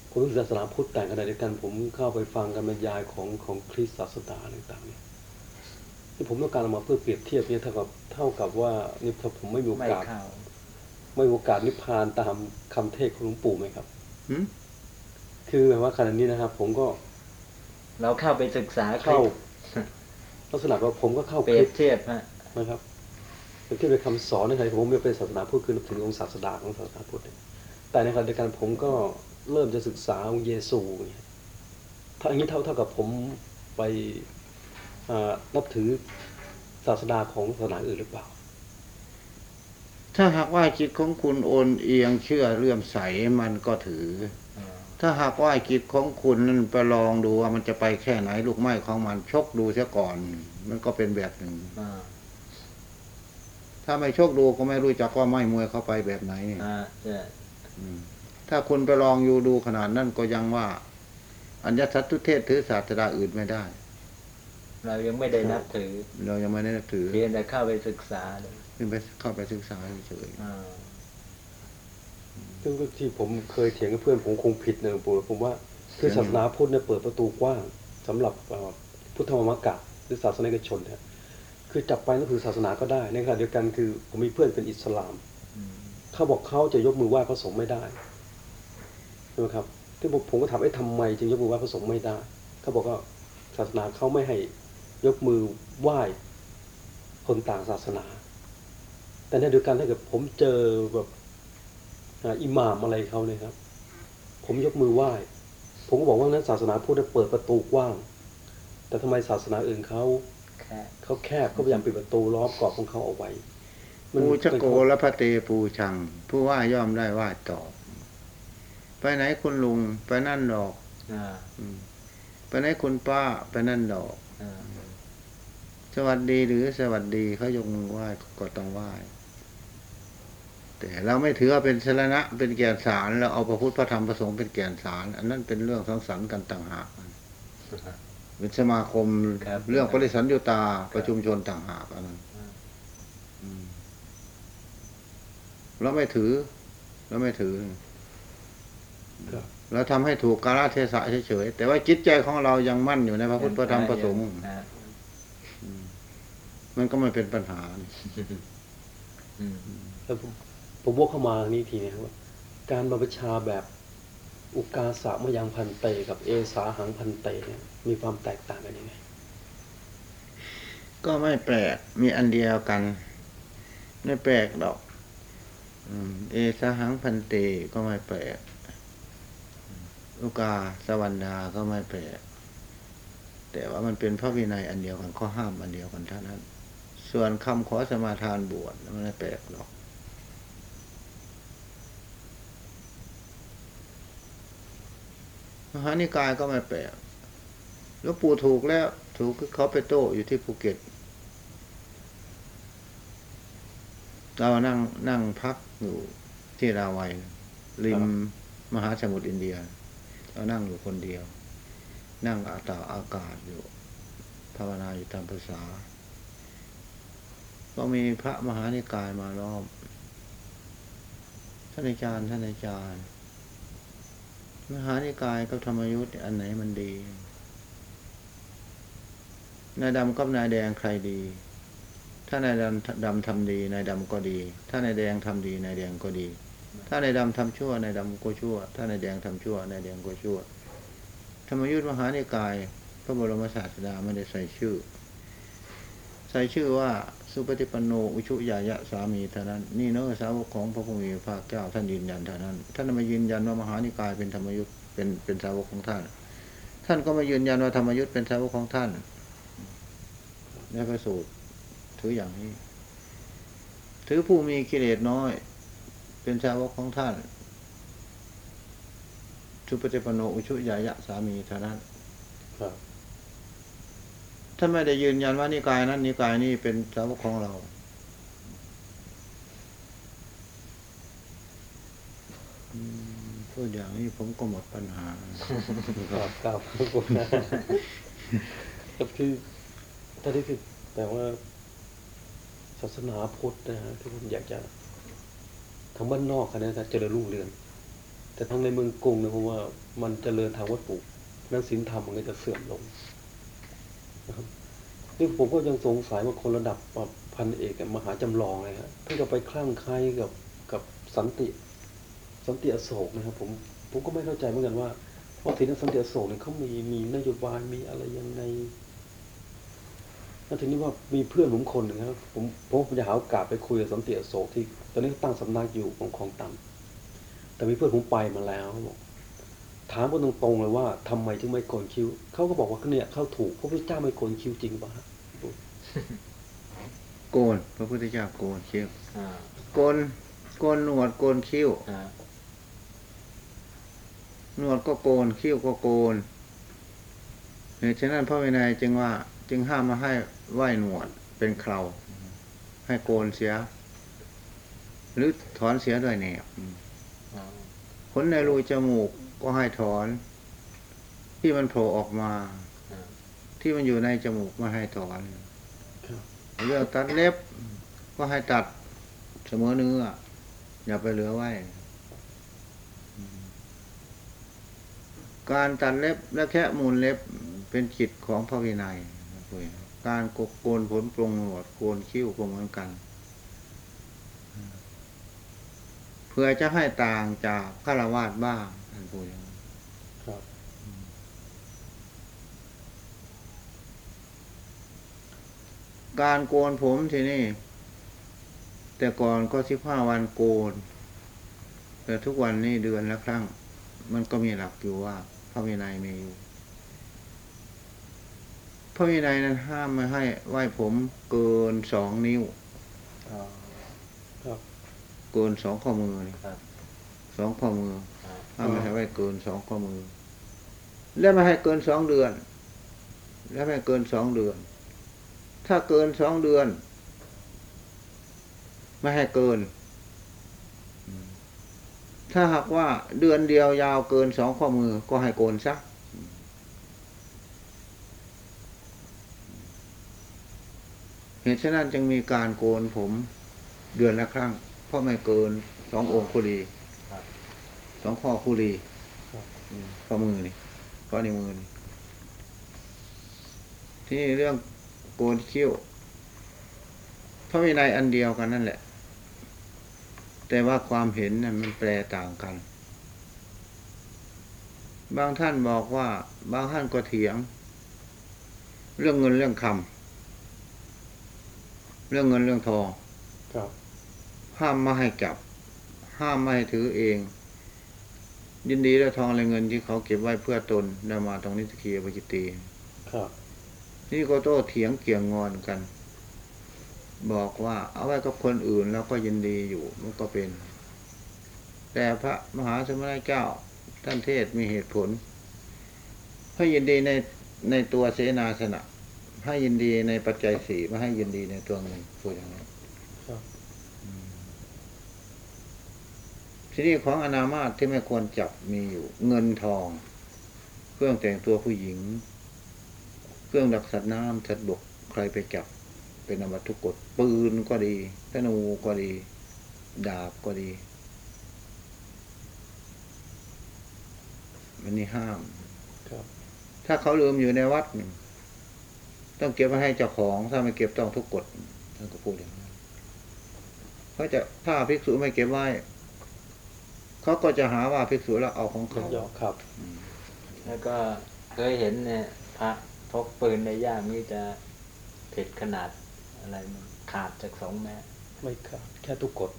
ผมรู้ศาสนาพุทธแต่ขณะเดียวกันผมเข้าไปฟังการบรรยายของของคริสต์ศาสดาต่างๆเนี่ยที่ผมต้องการเอามาเพื่อเปรียบเทียบเนี่ยเท่ากับเท่ากับว่านี่ถ้าผมไม่มีโอไม่กาสเข้าไม่มีโอกาสนิพพานตามคำเทศน์ของหลวงปู่ไหมครับหืมคือหมายว่าขณะนี้นะครับ ผมก็ เราเข้าไปศึกษาเข้า ลักษณะว่าผมก็เข้าเปครีลิยบปเทียบฮะนะครับเป็นที่เป็นคำสอนนะครับผมไม่เป็นศาสนาพุทธคือนับถือองค์ศาสดาของศาสนาพุทธเนี่ยแต่ในขณะเดียวกันผมก็เริ่มจะศึกษาองค์เยซูเนี่ยถ้าอย่างนี้เท่าเท่ากับผมไปอ่านับถือศาสดาของศาสนาอื่นหรือเปล่า ถ้าหากว่าจิตของคุณโอนเอียงเชื่อเลื่อมใสมันก็ถืออ่า ถ้าหากว่าจิตของคุณนั่นไปลองดูว่ามันจะไปแค่ไหน ลูกไม้ของมันชกดูเสียก่อน มันก็เป็นแบบหนึ่งอ่าถ้าไม่ชกดูก็ไม่รู้จักว่าไม้มวยเข้าไปแบบไหนอ่าใช่อืมถ้าคุณไปลองอยู่ดูขนาดนั้นก็ยังว่า อัญญสัตตุเทศถือศาสดาอื่นไม่ได้ เรายังไม่ได้นับถือ เรายังไม่ได้นับถือเพียงแต่เข้าไปศึกษาเลยขึ้นไปเข้าไปศึกษาเฉยอ่า ซึ่งที่ผมเคยเถียงกับเพื่อนผมคงผิดนะหลวงปู่ผมว่าคือศาสนาพุทธเนี่ยเปิดประตูกว้างสำหรับพุทธมรรมกะหรือศาสนิกชนเนี่ยคือจับไปนับถือศาสนาก็ได้ในขณะเดียวกันคือผมมีเพื่อนเป็นอิสลามเขาบอกเขาจะยกมือไหว้พระสงฆ์ไม่ได้ใช่ไหมครับที่ผมผมก็ถามไอ้ทำไมจึงยกมือไหว้พระสงฆ์ไม่ได้เขาบอกว่าศาสนาเขาไม่ให้ยกมือไหว้คนต่างศาสนา แต่ในเดียวกันถ้าเกิดผมเจอแบบ อ่าอิหม่ามอะไรเขาเนี่ยครับ ผมยกมือไหว้ ผมก็บอกว่านั้นศาสนาพุทธเปิดประตูกว้าง แต่ทำไมศาสนาอื่นเขาแค่เขาแคบเขาพยายามปิดประตูล้อมกรอบของเขาเอาไว้ๆปูชโกและพระเตปูชัง ผู้ว่าย่อมได้ว่าตอบไปไหนคุณลุงไปนั่นดอกอ่าอืมไปไหนคุณป้าไปนั่นดอกอ่าสวัสดีหรือสวัสดีเขายกมือไหว้ก็ต้องไหว้ แต่เราไม่ถือว่าเป็นสรณะเป็นแก่นสารเราเอาพระพุทธพระธรรมพระสงฆ์เป็นแก่นสารอันนั้นเป็นเรื่องสังสรรค์กันต่างหากเป็นสมาคมครับเรื่องปริสันยุตาประชุมชนต่างหากอันนั้นอ่าอืมเราไม่ถือเราไม่ถือครับเราทำให้ถูกกาลเทศะเฉยๆแต่ว่าจิตใจของเรายังมั่นอยู่ในพระพุทธพระธรรมพระสงฆ์อ่าอืมมันก็ไม่เป็นปัญหานี่อืมแล้วผม ผมวกเข้ามานี่ทีนะครับว่าการบรรพชาแบบอุกาสะมยังพันเต กับเอสาหังพันเตเนี่ยมีความแตกต่างกันยังไงก็ไม่แปลกมีอันเดียวกัน ไม่แปลกดอกเอสหังพันเตก็ไม่แปลกอุกาสวรรดาก็ไม่แปลกแต่ว่ามันเป็นพระวินัยอันเดียวกันข้อห้ามอันเดียวกันเท่านั้น ส่วนคำขอสมาทานบวชมันไม่แปลกหรอก มหานิกายก็ไม่แปลกหแล้วปู่ถูกแล้ว ถูกเขาไปโต้อยู่ที่ภูเก็ต เรานั่งนั่งพักอยู่ที่ราวัย ริมมหาสมุทรอินเดีย เรานั่งอยู่คนเดียว นั่งอาตาอากาศอยู่ ภาวนาอยู่ตามภาษา ก็มีพระมหานิกายมาล้อมท่านอาจารย์ท่านอาจารย์ มหานิกายกับธรรมยุทธ์อันไหนมันดี นายดำกับนายแดงใครดี ถ้านายดำดำทำดี นายดำก็ดี ถ้านายแดงทำดี นายแดงก็ดี ถ้านายดำทำชั่ว นายดำก็ชั่ว ถ้านายแดงทำชั่ว นายแดงก็ชั่ว ธรรมยุทธ์มหานิกายพระบรมศาสดาไม่ได้ใส่ชื่อ ใส่ชื่อว่าสุปฏิปันโนอุชุยายะสามีเท่านั้น นี่เนอะสาวกของพระพุทธมีพระเจ้าท่านยืนยันเท่านั้น ท่านม่ยืนยันว่ามหานิกายเป็นธรรมยุทธ์เป็นเป็นสาวกของท่าน ท่านก็ม่ยืนยันว่าธรรมยุทธ์เป็นสาวกของท่านและพระสูตรถืออย่างนี้ ถือผู้มีกิเลสน้อย เป็นสาวกของท่านสุปฏิปันโนอุชุยายะสามีเท่านั้น ครับ ท่าไม่ได้ยืนยันว่านิกายนั้นนิกายนี้เป็นสาวกของเราพูดอย่างนี้ผมก็หมดปัญหาครับครับผมครับคือตอนนี้คือแต่ว่าศาสนาพุทธนะฮะที่ผมอยากจะทางบ้านนอกกันนะครับเจริญรุ่งเรืองแต่ทางในเมืองกรุงเนี่ยผมว่ามันเจริญทางวัตถุนั้นศีลธรรมมันก็จะเสื่อมลง นะครับนี่ผมก็ยังสงสัยว่าคนระดับพันเอกกับมหาจำลองเลยฮะท่านก็ไปคลั่งไคล้กับกับสันติ สันติอโศกนะครับ ผมผมก็ไม่เข้าใจเหมือนกันว่าว่าทีนั้นสันติอโศกเนี่ยเขามีมีนโยบายมีอะไรยังไงแล้วทีนี้ว่ามีเพื่อนผมคนหนึ่งครับผมผมจะหาโอกาสไปคุยกับสันติอโศกที่ตอนนี้เขาตั้งสำนักอยู่ของคลองตันแต่มีเพื่อนผมไปมาแล้วบอก ถามกันตรงๆเลยว่าทำไมถึงไม่โกนคิ้วเขาก็บอกว่าเนี่ยเขาถูกพระพุทธเจ้าไม่โกนคิ้วจริงป่ะฮะโกนพระพุทธเจ้าโกนคิ้วอ่าโกนโกนหนวดโกนคิ้วอ่าหนวดก็โกนคิ้วก็โกนเหตุฉะนั้นพระวินัยจึงว่าจึงห้ามมาให้ไหว้หนวดเป็นเคราให้โกนเสีย หรือถอนเสียด้วยแหนบอ่าขนในรูจมูก ก็ให้ถอน ที่มันโผล่ออกมาอ่าที่มันอยู่ในจมูกไม่ให้ถอนครับเรื่องตัดเล็บ ก็ให้ตัดเสมอเนื้ออย่าไปเหลือไว้ การตัดเล็บและแค่มูลเล็บเป็นจิตของพระวินัยนะคุยการโกนผลปรงหนวดโกนคิ้วก็เหมือนกัน เพื่อจะให้ต่างจากฆราวาสบ้าง ท่านพูดอย่างนั้นครับการโกนผมทีนี่ แต่ก่อนก็สิบห้าวันโกน แต่ทุกวันนี้เดือนละครั้ง มันก็มีหลักอยู่ว่า พระวินัยมีอยู่ พระวินัยนั้นห้ามไม่ให้ไหว้ผมเกินสองนิ้วอ่าครับเกินสองข้อมือนี่ครับสองข้อมืออ่า ห้ามไม่ให้เกินสองข้อมือ และไม่ให้เกินสองเดือน และไม่ให้เกินสองเดือน ถ้าเกินสองเดือน ไม่ให้เกิน ถ้าหากว่าเดือนเดียวยาวเกินสองข้อมือก็ให้โกนซะเหตุฉะนั้นจึงมีการโกนผมเดือนละครั้ง เพราะไม่เกินสององค์คุรี สองข้อคุรีครับอืมข้อมือนี่ข้อนิ้วมือนี่ที่นี่เรื่องโกนคิ้วพระวินัยอันเดียวกันนั่นแหละ แต่ว่าความเห็นนั้นมันแปลต่างกัน บางท่านบอกว่า บางท่านก็เถียง เรื่องเงินเรื่องคำเรื่องเงินเรื่องทองครับห้ามมาให้จับ ห้ามไม่ให้ถือเอง ยินดีและทองและเงินที่เขาเก็บไว้เพื่อตนได้มาตรงนี้ตะเคียบกิตีครับ นี่ก็โต้เถียงเกี่ยงงอนกัน บอกว่าเอาไว้กับคนอื่นแล้วก็ยินดีอยู่มันก็เป็น แต่พระมหาสมณเจ้าท่านเทศมีเหตุผลให้ยินดีในในตัวเสนาสนะให้ยินดีในปัจจัยสี่ไม่ให้ยินดีในตัวเงินพูดอย่างนั้น ครับ ทีนี้ของอนามาตที่ไม่ควรจับมีอยู่ เงินทอง เครื่องแต่งตัวผู้หญิง เครื่องดักสัตว์น้ำสัตว์บกใครไปจับ เป็นอวัตทุกกฎปืนก็ดีธนูก็ดี ดาบก็ดีมันนี่ห้ามครับถ้าเขาลืมอยู่ในวัดนี่ต้องเก็บไว้ให้เจ้าของ ถ้าไม่เก็บต้องทุกกฎท่านก็พูดอย่างนั้นเขาจะถ้าภิกษุไม่เก็บไว้ เขาก็จะหาว่าภิกษุแล้วเอาของเขายอครับ แล้วก็เคยเห็นเนี่ยพระพกปืนในย่ามนี่จะผิดขนาดอะไรมันขาดจากสองแม่ไม่ขาดแค่ทุกกฎ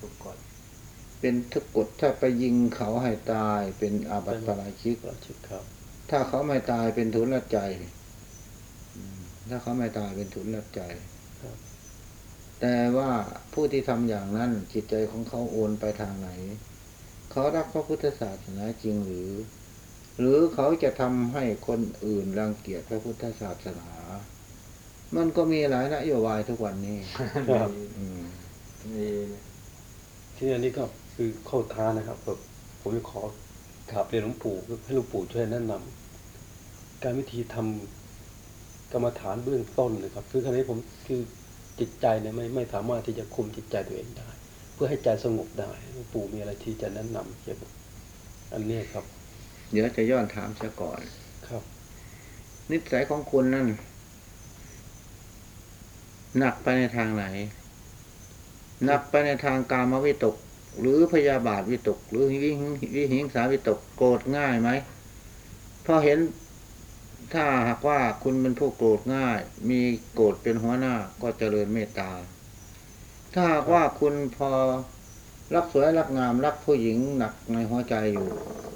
ทุกกฎเป็นทุกกฎถ้าไปยิงเขาให้ตายเป็นอาบัติปาราชิกราชิกครับ ถ้าเขาไม่ตายเป็นทุนละใจอืมถ้าเขาไม่ตายเป็นทุนละใจครับแต่ว่าผู้ที่ทำอย่างนั้นจิตใจของเขาโอนไปทางไหน เขารักพระพุทธศาสนาจริงหรือ หรือเขาจะทำให้คนอื่นรังเกียจพระพุทธศาสนา มันก็มีหลายนโยบายทุกวันนี้ครับอืมมีที่อันนี้ก็คือเข้าท้านะครับแบบผมจะขอกราบเรียนหลวงปู่ให้หลวงปู่ช่วยแนะนำการวิธีทำกรรมฐานเบื้องต้นเลยครับ คือครั้นี้ผมคือจิตใจเนี่ยไม่ไม่สามารถที่จะคุมจิตใจตัวเองได้เพื่อให้ใจสงบได้หลวงปู่มีอะไรที่จะแนะนำเกี่ยวกับอันนี้ครับ เดี๋ยวจะย้อนถามเสียก่อน ครับ นิสัยของคุณนั่นหนักไปในทางไหน หนักไปในทางกามวิตก หรือพยาบาทวิตก หรือวิหิงวิหิงสาวิตกโกรธง่ายไหมพอเห็นถ้าหากว่าคุณเป็นผู้โกรธง่าย มีโกรธเป็นหัวหน้าก็เจริญเมตตา ถ้าหากว่าคุณพอรักสวยรักงามรักผู้หญิงหนักในหัวใจอยู่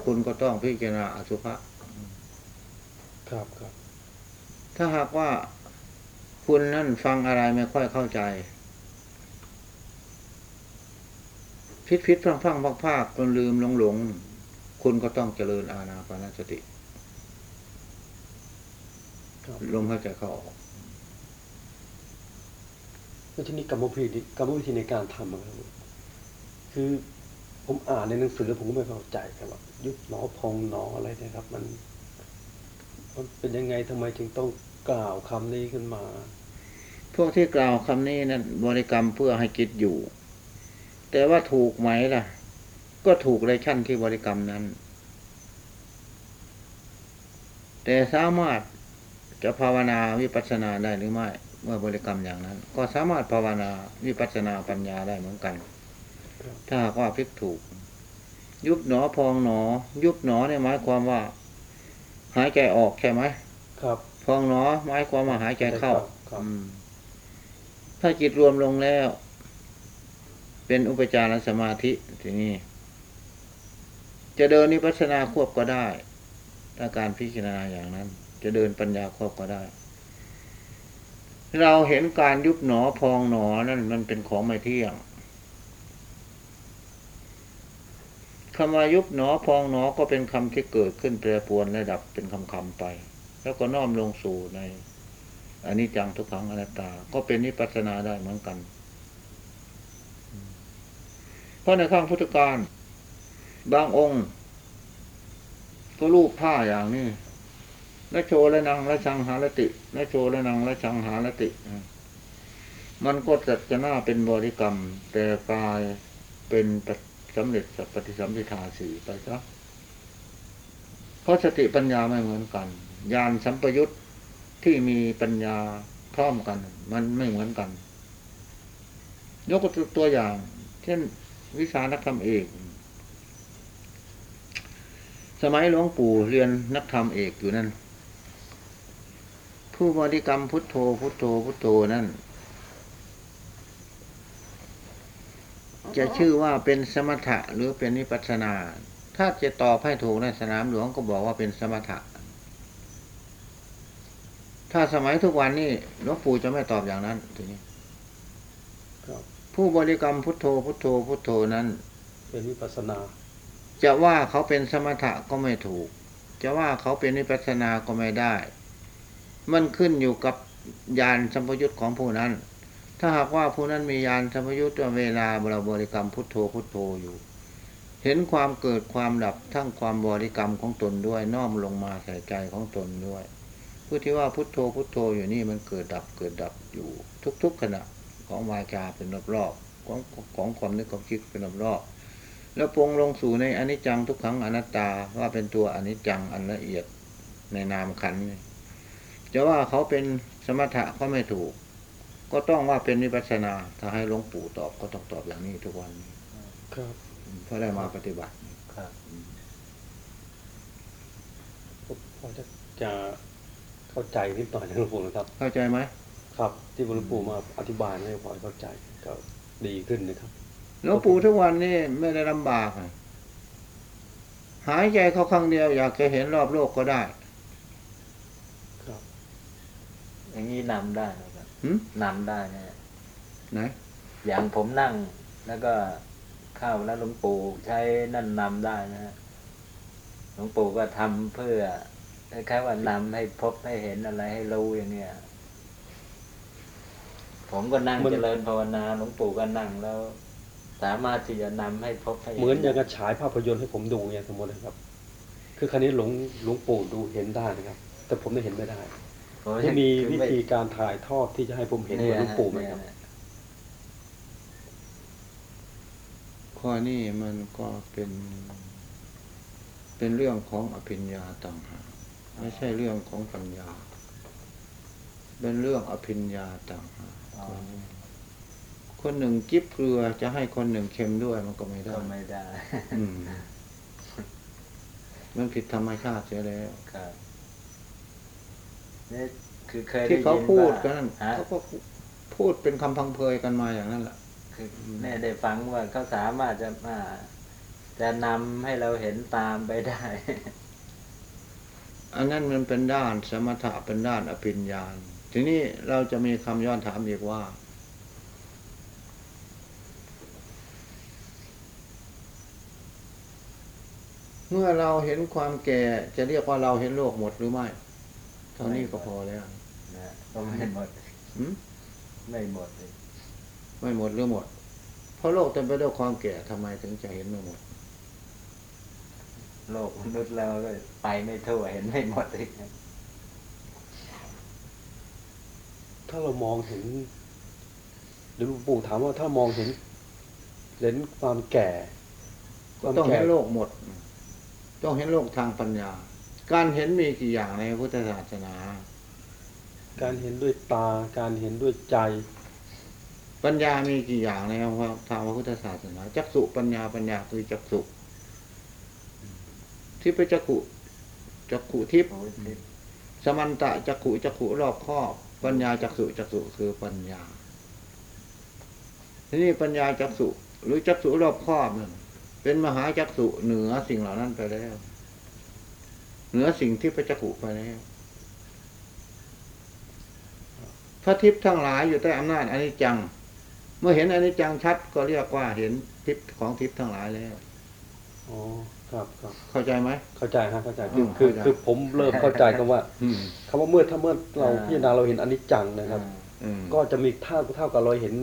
คุณก็ต้องพิจารณาอสุภะครับครับ ถ้าหากว่าคุณนั่นฟังอะไรไม่ค่อยเข้าใจ พิษพิษฟังฟังพักภาคจนลืมหลงหลงคุณก็ต้องเจริญอาณาปานสติครับลมหายใจเข้าออก แล้วทีนี้กรรมวิธีกรรมวิธีในการทำอะครับคือผมอ่านในหนังสือแล้วผมก็ไม่เข้าใจครับว่ายุบหนอพองหนออะไรนะครับ มันมันเป็นยังไงทำไมจึงต้องกล่าวคำนี้ขึ้นมา พวกที่กล่าวคำนี้นั้นบริกรรมเพื่อให้จิตอยู่ แต่ว่าถูกไหมล่ะ ก็ถูกในชั้นที่บริกรรมนั้น แต่สามารถจะภาวนาวิปัสสนาได้หรือไม่ มื่อบริกรรมอย่างนั้น ก็สามารถภาวนาวิปัสสนาปัญญาได้เหมือนกันครับถ้าหากว่าพลิกถูก ยุบหนอพองหนอ ยุบหนอเนี่ยหมายความว่า หายใจออกใช่ไหมครับพองหนอหมายความว่าหายใจเข้าครับอืมถ้าจิตรวมลงแล้ว เป็นอุปจารสมาธิทีนี้จะเดินนิพพานาควบก็ได้ถ้าการพิจารณาอย่างนั้น จะเดินปัญญาควบก็ได้ เราเห็นการยุบหนอพองหนอนั่นมันเป็นของไม่เที่ยงคำว่ายุบหนอพองหนอก็เป็นคำที่เกิดขึ้นแปรปรวนระดับเป็นคำคำไป แล้วก็น้อมลงสู่ในอันนี้จังทุกขังอนัตตา ก็เป็นนิพพานาได้เหมือนกัน เพราะในข้างพุทธการ บางองค์ ก็รูปผ้าอย่างนี้ ละโชและนังและชังหารติและโชและนังและชังหารติมันก็จัดจะหน้าเป็นบริกรรม แต่กายเป็นปฏิสำเร็จสัพปฏิสัมพิทาสีไปซะเพราะสติปัญญาไม่เหมือนกันญาณสัมปยุตที่มีปัญญาพร้อมกัน มันไม่เหมือนกัน ยกตัวอย่าง เช่น วิชานักธรรมเอกสมัยหลวงปู่เรียนนักธรรมเอกอยู่นั่น ผู้บริกรรมพุทโธพุทโธพุทโธนั่น จะชื่อว่าเป็นสมถะหรือเป็นวิปัสสนา ถ้าจะตอบให้ถูกในสนามหลวงก็บอกว่าเป็นสมถะ ถ้าสมัยทุกวันนี้หลวงปู่จะไม่ตอบอย่างนั้นทีนี้ครับผู้บริกรรมพุทโธพุทโธพุทโธนั้น เป็นวิปัสสนา จะว่าเขาเป็นสมถะก็ไม่ถูก จะว่าเขาเป็นวิปัสสนาก็ไม่ได้ มันขึ้นอยู่กับญาณสัมปยุตของผู้นั้น ถ้าหากว่าผู้นั้นมีญาณสัมปยุตเวลาเราบริกรรมพุทโธพุทโธอยู่ เห็นความเกิดความดับทั้งความบริกรรมของตนด้วยน้อมลงมาใส่ใจของตนด้วยผู้ที่ว่าพุทโธพุทโธอยู่นี่มันเกิดดับเกิดดับอยู่ทุก ๆ ขณะของวาจาเป็นรอบๆของของความนึกความคิดเป็นรอบๆแล้วปรงลงสู่ในอนิจจังทุกขังอนัตตาว่าเป็นตัวอนิจจังอันละเอียดในนามขันธ์ จะว่าเขาเป็นสมถะก็ไม่ถูก ก็ต้องว่าเป็นวิปัสสนา ถ้าให้หลวงปู่ตอบก็ต้องตอบอย่างนี้ทุกวันนี้ครับเพราะได้มาปฏิบัติครับผมพอจะจะเข้าใจนิดหน่อยนะหลวงปู่นะครับ เข้าใจไหมครับ ที่หลวงปู่มาอธิบายให้พอเข้าใจก็ดีขึ้นนะครับหลวงปู่ทุกวันนี้ไม่ได้ลำบากอะหายใจเขาครั้งเดียวอยากจะเห็นรอบโลกก็ได้ ครับ อย่างนี้นำได้นะครับหืมนำได้นะไหนอย่างผมนั่งแล้วก็เข้าแล้วหลวงปู่ใช้นั่นนำได้นะฮะหลวงปู่ก็ทำเพื่อคล้ายๆว่านำให้พบให้เห็นอะไรให้รู้อย่างเนี้ยผมก็นั่งมันเจริญภาวนาหลวงปู่ก็นั่งแล้ว สามารถที่จะนำให้พบให้เหมือนอย่างกับฉายภาพยนตร์ให้ผมดูอย่างสมมตินะครับ คือครั้นี้หลวงหลวงปู่ดูเห็นได้นะครับ แต่ผมไม่เห็นไม่ได้ ผมที่มีคือวิไม่ธีการถ่ายทอดที่จะให้ผมเห็นเหมือนหลวงปู่ไหมครับเนี่ยข้อนี้มันก็เป็น เป็นเรื่องของอภิญญาต่างหากไม่ใช่เรื่องของปัญญา เป็นเรื่องอภิญญาต่างหากอ๋อข้อนี้คนหนึ่งจิบเกลือจะให้คนหนึ่งเค็มด้วยมันก็ไม่ได้ก็ไม่ได้อืมมันผิดธรรมชาติเสียแล้วครับ นี่คือเคยที่เขาไยิพูดว่กันฮะเขาก็พูดเป็นคำพังเพยกันมาอย่างนั้นแหละคือแน่ได้ฟังว่าเขาสามารถจะมาจะนำให้เราเห็นตามไปได้ อันนั้นมันเป็นด้านสมถะเป็นด้านอภิญญาทีนี้เราจะมีคำย้อนถามอีกว่า เมื่อเราเห็นความแก่จะเรียกว่าเราเห็นโลกหมดหรือไม่ เท่านี้ก็พอแล้วนะก็ไม่หมดหืมไม่หมดเลยไม่หมดหรือหมด เพราะโลกเต็มไปด้วยความแก่ทำไมถึงจะเห็นไม่หมด โลกมนุษย์เราก็ไปไม่ทั่วเห็นไม่หมดอีกนะถ้าเรามองเห็นหรือหลวงปู่ถามว่าถ้ามองเห็นเห็นความแก่คก็วามต้องแก่เห็นโลกหมด ต้องเห็นโลกทางปัญญา การเห็นมีกี่อย่างในพุทธศาสนา การเห็นด้วยตา การเห็นด้วยใจ ปัญญามีกี่อย่างในทางพระพุทธศาสนา จักสุปัญญาปัญญาคือจักสุทิพจักขุจักขุทิพโอ้ยทิพย์สมันตะจักขุจักขุรอบครอบ ปัญญาจักสุจักสุคือปัญญา ทีนี้ปัญญาจักสุหรือจักสุรอบครอบนั่นเป็นมหาจักสุเหนือสิ่งเหล่านั้นไปแล้ว เหนือสิ่งที่พระจักขุไปแล้วพระทิพย์ทั้งหลายอยู่ใต้อำนาจอนิจจัง เมื่อเห็นอนิจจังชัดก็เรียกว่าเห็นทิพย์ของทิพย์ทั้งหลายแล้วอ๋อครับครับเข้าใจไหมเข้าใจฮะเข้าใจอืคือมคือเข้าใจคือผมเริ่มเข้าใจคำว่าอืมคำว่าเมื่อถ้าเมื่อเราพิจารณาเราเห็นอนิจจังนะครับอืมก็จะมีเท่าเท่ากับเราเห็น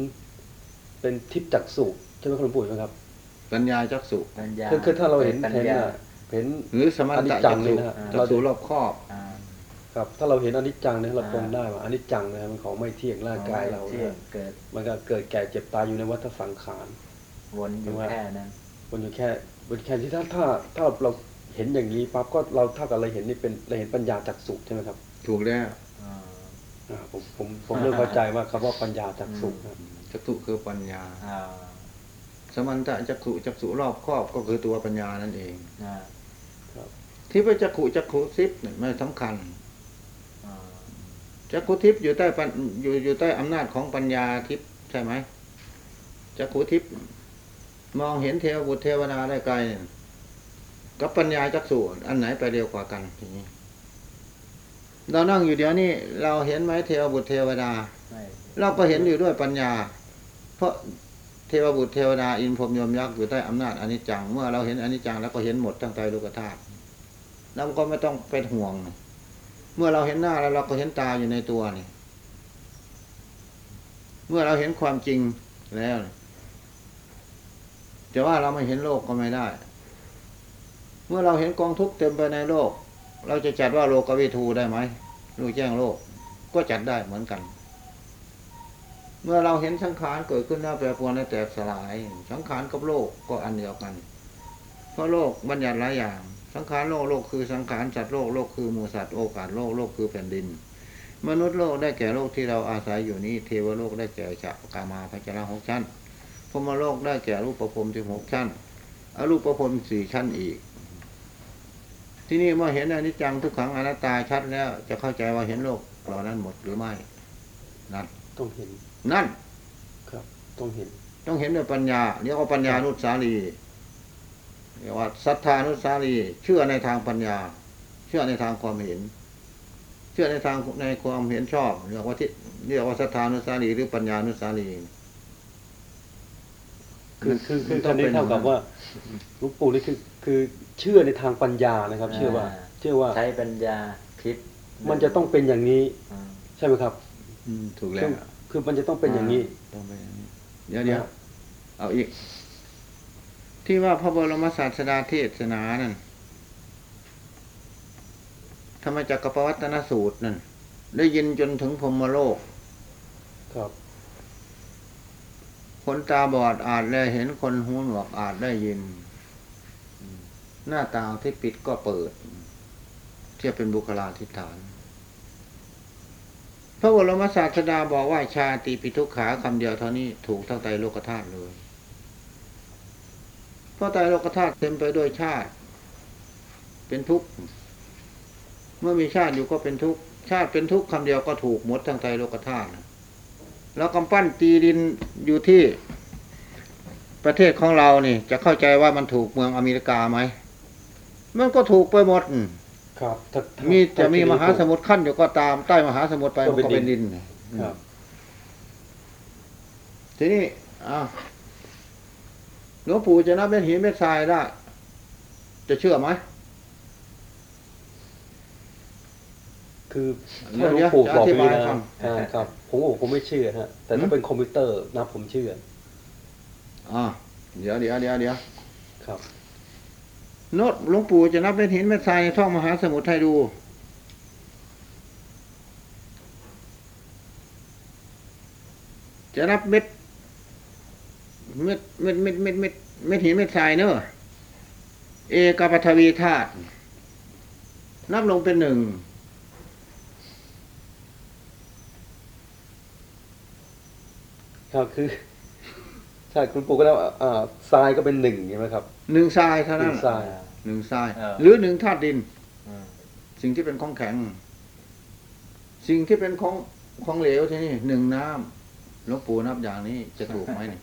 เป็นทิพย์จักษุใช่ไหมครับหลวงปู่ใช่ไหมครับปัญญาจักสุปัญญาคือคือถ้าเราเห็นปัญเห็นญาน่ะ เห็น หรือสมันตะอนิจจัจักงเลสุยนะฮะจักสุรอบครอบ อ่า ครับถ้าเราเห็นอนิจจังเนี่ยเราอ่าปรงได้ว่าอนิจจังนะครับมันของไม่เที่ยงร่างกายเราเที่ยเนี่งยเกิดมันก็เกิดแก่เจ็บตายอยู่ในวัฏสังขาร วนอยู่ว่าแค่นั้น มันอยู่แค่มันแค่ที่ถ้าถ้าถ้าเราเห็นอย่างนี้ปั๊บก็เราเท่ากับเราเห็นนี่เป็นเราเห็นปัญญาจักษุใช่ไหมครับถูกแล้วอ่า อ่าผมผมผมเริ่มเข้าใจว่าคำว่าปัญญาจักษุครับจักสุคือปัญญา อ่าสมันตะจักสุจักสุรอบครอบก็คือตัวปัญญานั่นเอง อ่า ที่พระจักขุจักขุทิพย์เนี่ยไม่สำคัญอ่าจักขุทิพย์อยู่ใต้ปัญอยู่อยู่ใต้อำนาจของปัญญาทิพย์ใช่ไหมจักขุทิพย์มองเห็นเทวบุตรเทวดาได้ไกลเนี่ยกับปัญญาจักสุอันไหนไปเร็วกว่ากันทีนี้เรานั่งอยู่เดี๋ยวนี้เราเห็นไหมเทวบุตรเทวดาไม่เราก็เห็นอยู่ด้วยปัญญา เพราะเทวบุตรเทวดาอินพรหมยมยักษ์อยู่ใต้อำนาจอนิจจัง เมื่อเราเห็นอนิจจังแล้วก็เห็นหมดทั้งใจโลกธาตุ เราก็ไม่ต้องเป็นห่วง เมื่อเราเห็นหน้าแล้วเราก็เห็นตาอยู่ในตัวนี่ เมื่อเราเห็นความจริงแล้วนี่แต่ว่าเราไม่เห็นโลกก็ไม่ได้ เมื่อเราเห็นกองทุกข์เต็มไปในโลก เราจะจัดว่าโลกวิทูได้ไหมรู้แจ้งโลกก็จัดได้เหมือนกัน เมื่อเราเห็นสังขารเกิดขึ้นแล้วแปรปรวนและแตกสลาย สังขารกับโลกก็อันเดียวกัน เพราะโลกบัญญัติหลายอย่าง สังขารโลกโลกคือสังขารสัตว์โลกโลกคือหมูสัตว์โอกาสโลกโลกคือแผ่นดิน มนุษย์โลกได้แก่โลกที่เราอาศัยอยู่นี้เทวโลกได้แก่จักรกามาพัจราหกชั้นพรหมโลกได้แก่รูปประพรมที่หกชั้นอรูปประพรมสี่ชั้นอีก ที่นี่เมื่อเห็นอนิจจังทุกขังอนัตตาชัดแล้ว จะเข้าใจว่าเห็นโลกเหล่านั้นหมดหรือไม่นั่นต้องเห็น นั่น ครับ ต้องเห็น ต้องเห็นด้วยปัญญาเรียกว่าปัญญานุสาลี เรียกว่าศรัทธานุสาลีเชื่อในทางปัญญา เชื่อในทางความเห็น เชื่อในทางในความเห็นชอบเรียกว่าที่เรียกว่าศรัทธานุสาลีหรือปัญญานุสาลีคือคือคือต้อัองนนี้เป็นเท่ากับว่าหลุงปู่นี่คือคือเชื่อในทางปัญญานะครับ เชื่อว่า เชื่อว่าใช้ปัญญาคิด มันจะต้องเป็นอย่างนี้อ่าใช่ไหมครับ อืมถูกแล้คือวคือมันจะต้องเป็นอย่างนี้ต้องเป็นอย่างนี้เดี๋ยวเดี๋ยวเอาอีก ที่ว่าพระบรมศาสดาเทศนานั่นธรรมจักรปวัตนสูตรนั่นได้ยินจนถึงพรหมโลก ครับ คนตาบอดอาจได้เห็นคนหูหนวกอาจได้ยิน หน้าต่างที่ปิดก็เปิด เทียบเป็นบุคลาธิฐาน พระบรมศาสดาบอกว่าชาติปิทุกขาคำเดียวเท่านี้ถูกทั้งไตรโลกธาตุเลยเพ ราะไตรโลกธาตุเต็มไปด้วยชาติ เป็นทุกข์ เมื่อมีชาติอยู่ก็เป็นทุกข์ ชาติเป็นทุกข์คำเดียวก็ถูกหมดทั้งไตรโลกธาตุแล้วกำปั้นตีดินอยู่ที่ประเทศของเรานี่ จะเข้าใจว่ามันถูกเมืองอเมริกาไหม มันก็ถูกไปหมด ครับถ้าถ้ามีจะถ้มีที่มหาสมุทรขั้นอยู่ก็ตามใต้มหาสมุทรไปก็มันเป็นก็เป็นดิดินนครับทีนี้อ้าว หลวงปู่จะนับเป็นหินเม็ดทรายได้ จะเชื่อไหมคือเดี๋ถ้ายวหลวงปู่จะบอกอธิอย่างบายนี้นะฟังอ่าครับผมก็บอกผมไม่เชื่อฮะแต่ถ้าเป็นคอมพิวเตอร์นะผมเชื่ออ่าเดี๋ยวเดี๋ยวเดี๋ยวเดี๋ยวครับโนตหลวงปู่จะนับเป็นหินเม็ดทรายในท่องมหาสมุทรให้ดู จะนับเม็ด เม็ดเม็ดเม็ดเม็ดเม็ดเม็ดหินเม็ดทรายเนอะเอกปฐวีธาตุนับลงเป็นหนึ่งครับคือใช่คุณปู่ก็แล้วอ่าทรายก็เป็นหนึ่งใช่ไหมครับหนึ่งทรายเท่าหนึ่นั้นงทราย หนึ่งทราย เออ หรือหนึ่งธาตุดิน อืมสิ่งที่เป็นของแข็ง สิ่งที่เป็นของของเหลวที่นี่หนึ่งน้ำหลวงปู่นับอย่างนี้จะถูกไหมเนี่ย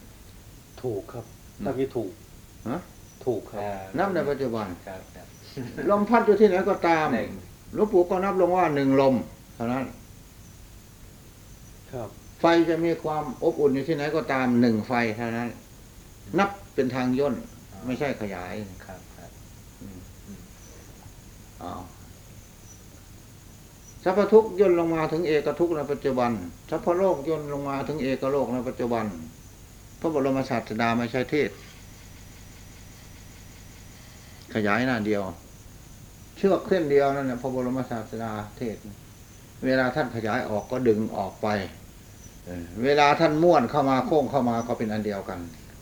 ถูกครับอืมถ้าพี่ถูกฮะถูกครับอ่านับในปัจจุบันครับครับลมพัดอยู่ที่ไหนก็ตามหนึ่งหลวงปู่ก็นับลงว่าหนึ่งลมเท่านั้น ครับ ไฟจะมีความอบอุ่นอยู่ที่ไหนก็ตามหนึ่งไฟเท่านั้น นับเป็นทางย่นไม่ใช่ขยายครับครับอ้าวสัพพทุกข์ย่นลงมาถึงเอกทุกข์ในปัจจุบันสัพพโลกย่นลงมาถึงเอกโลกในปัจจุบัน พระบรมศาสดาไม่ใช่เทศ ขยายหน้าเดียว เชือกเส้นเดียวนั่นแหละพระบรมศาสดาเทศ เวลาท่านขยายออกก็ดึงออกไปเออเวลาท่านม้วนเข้ามาโค้งเข้ามาก็เป็นอันเดียวกัน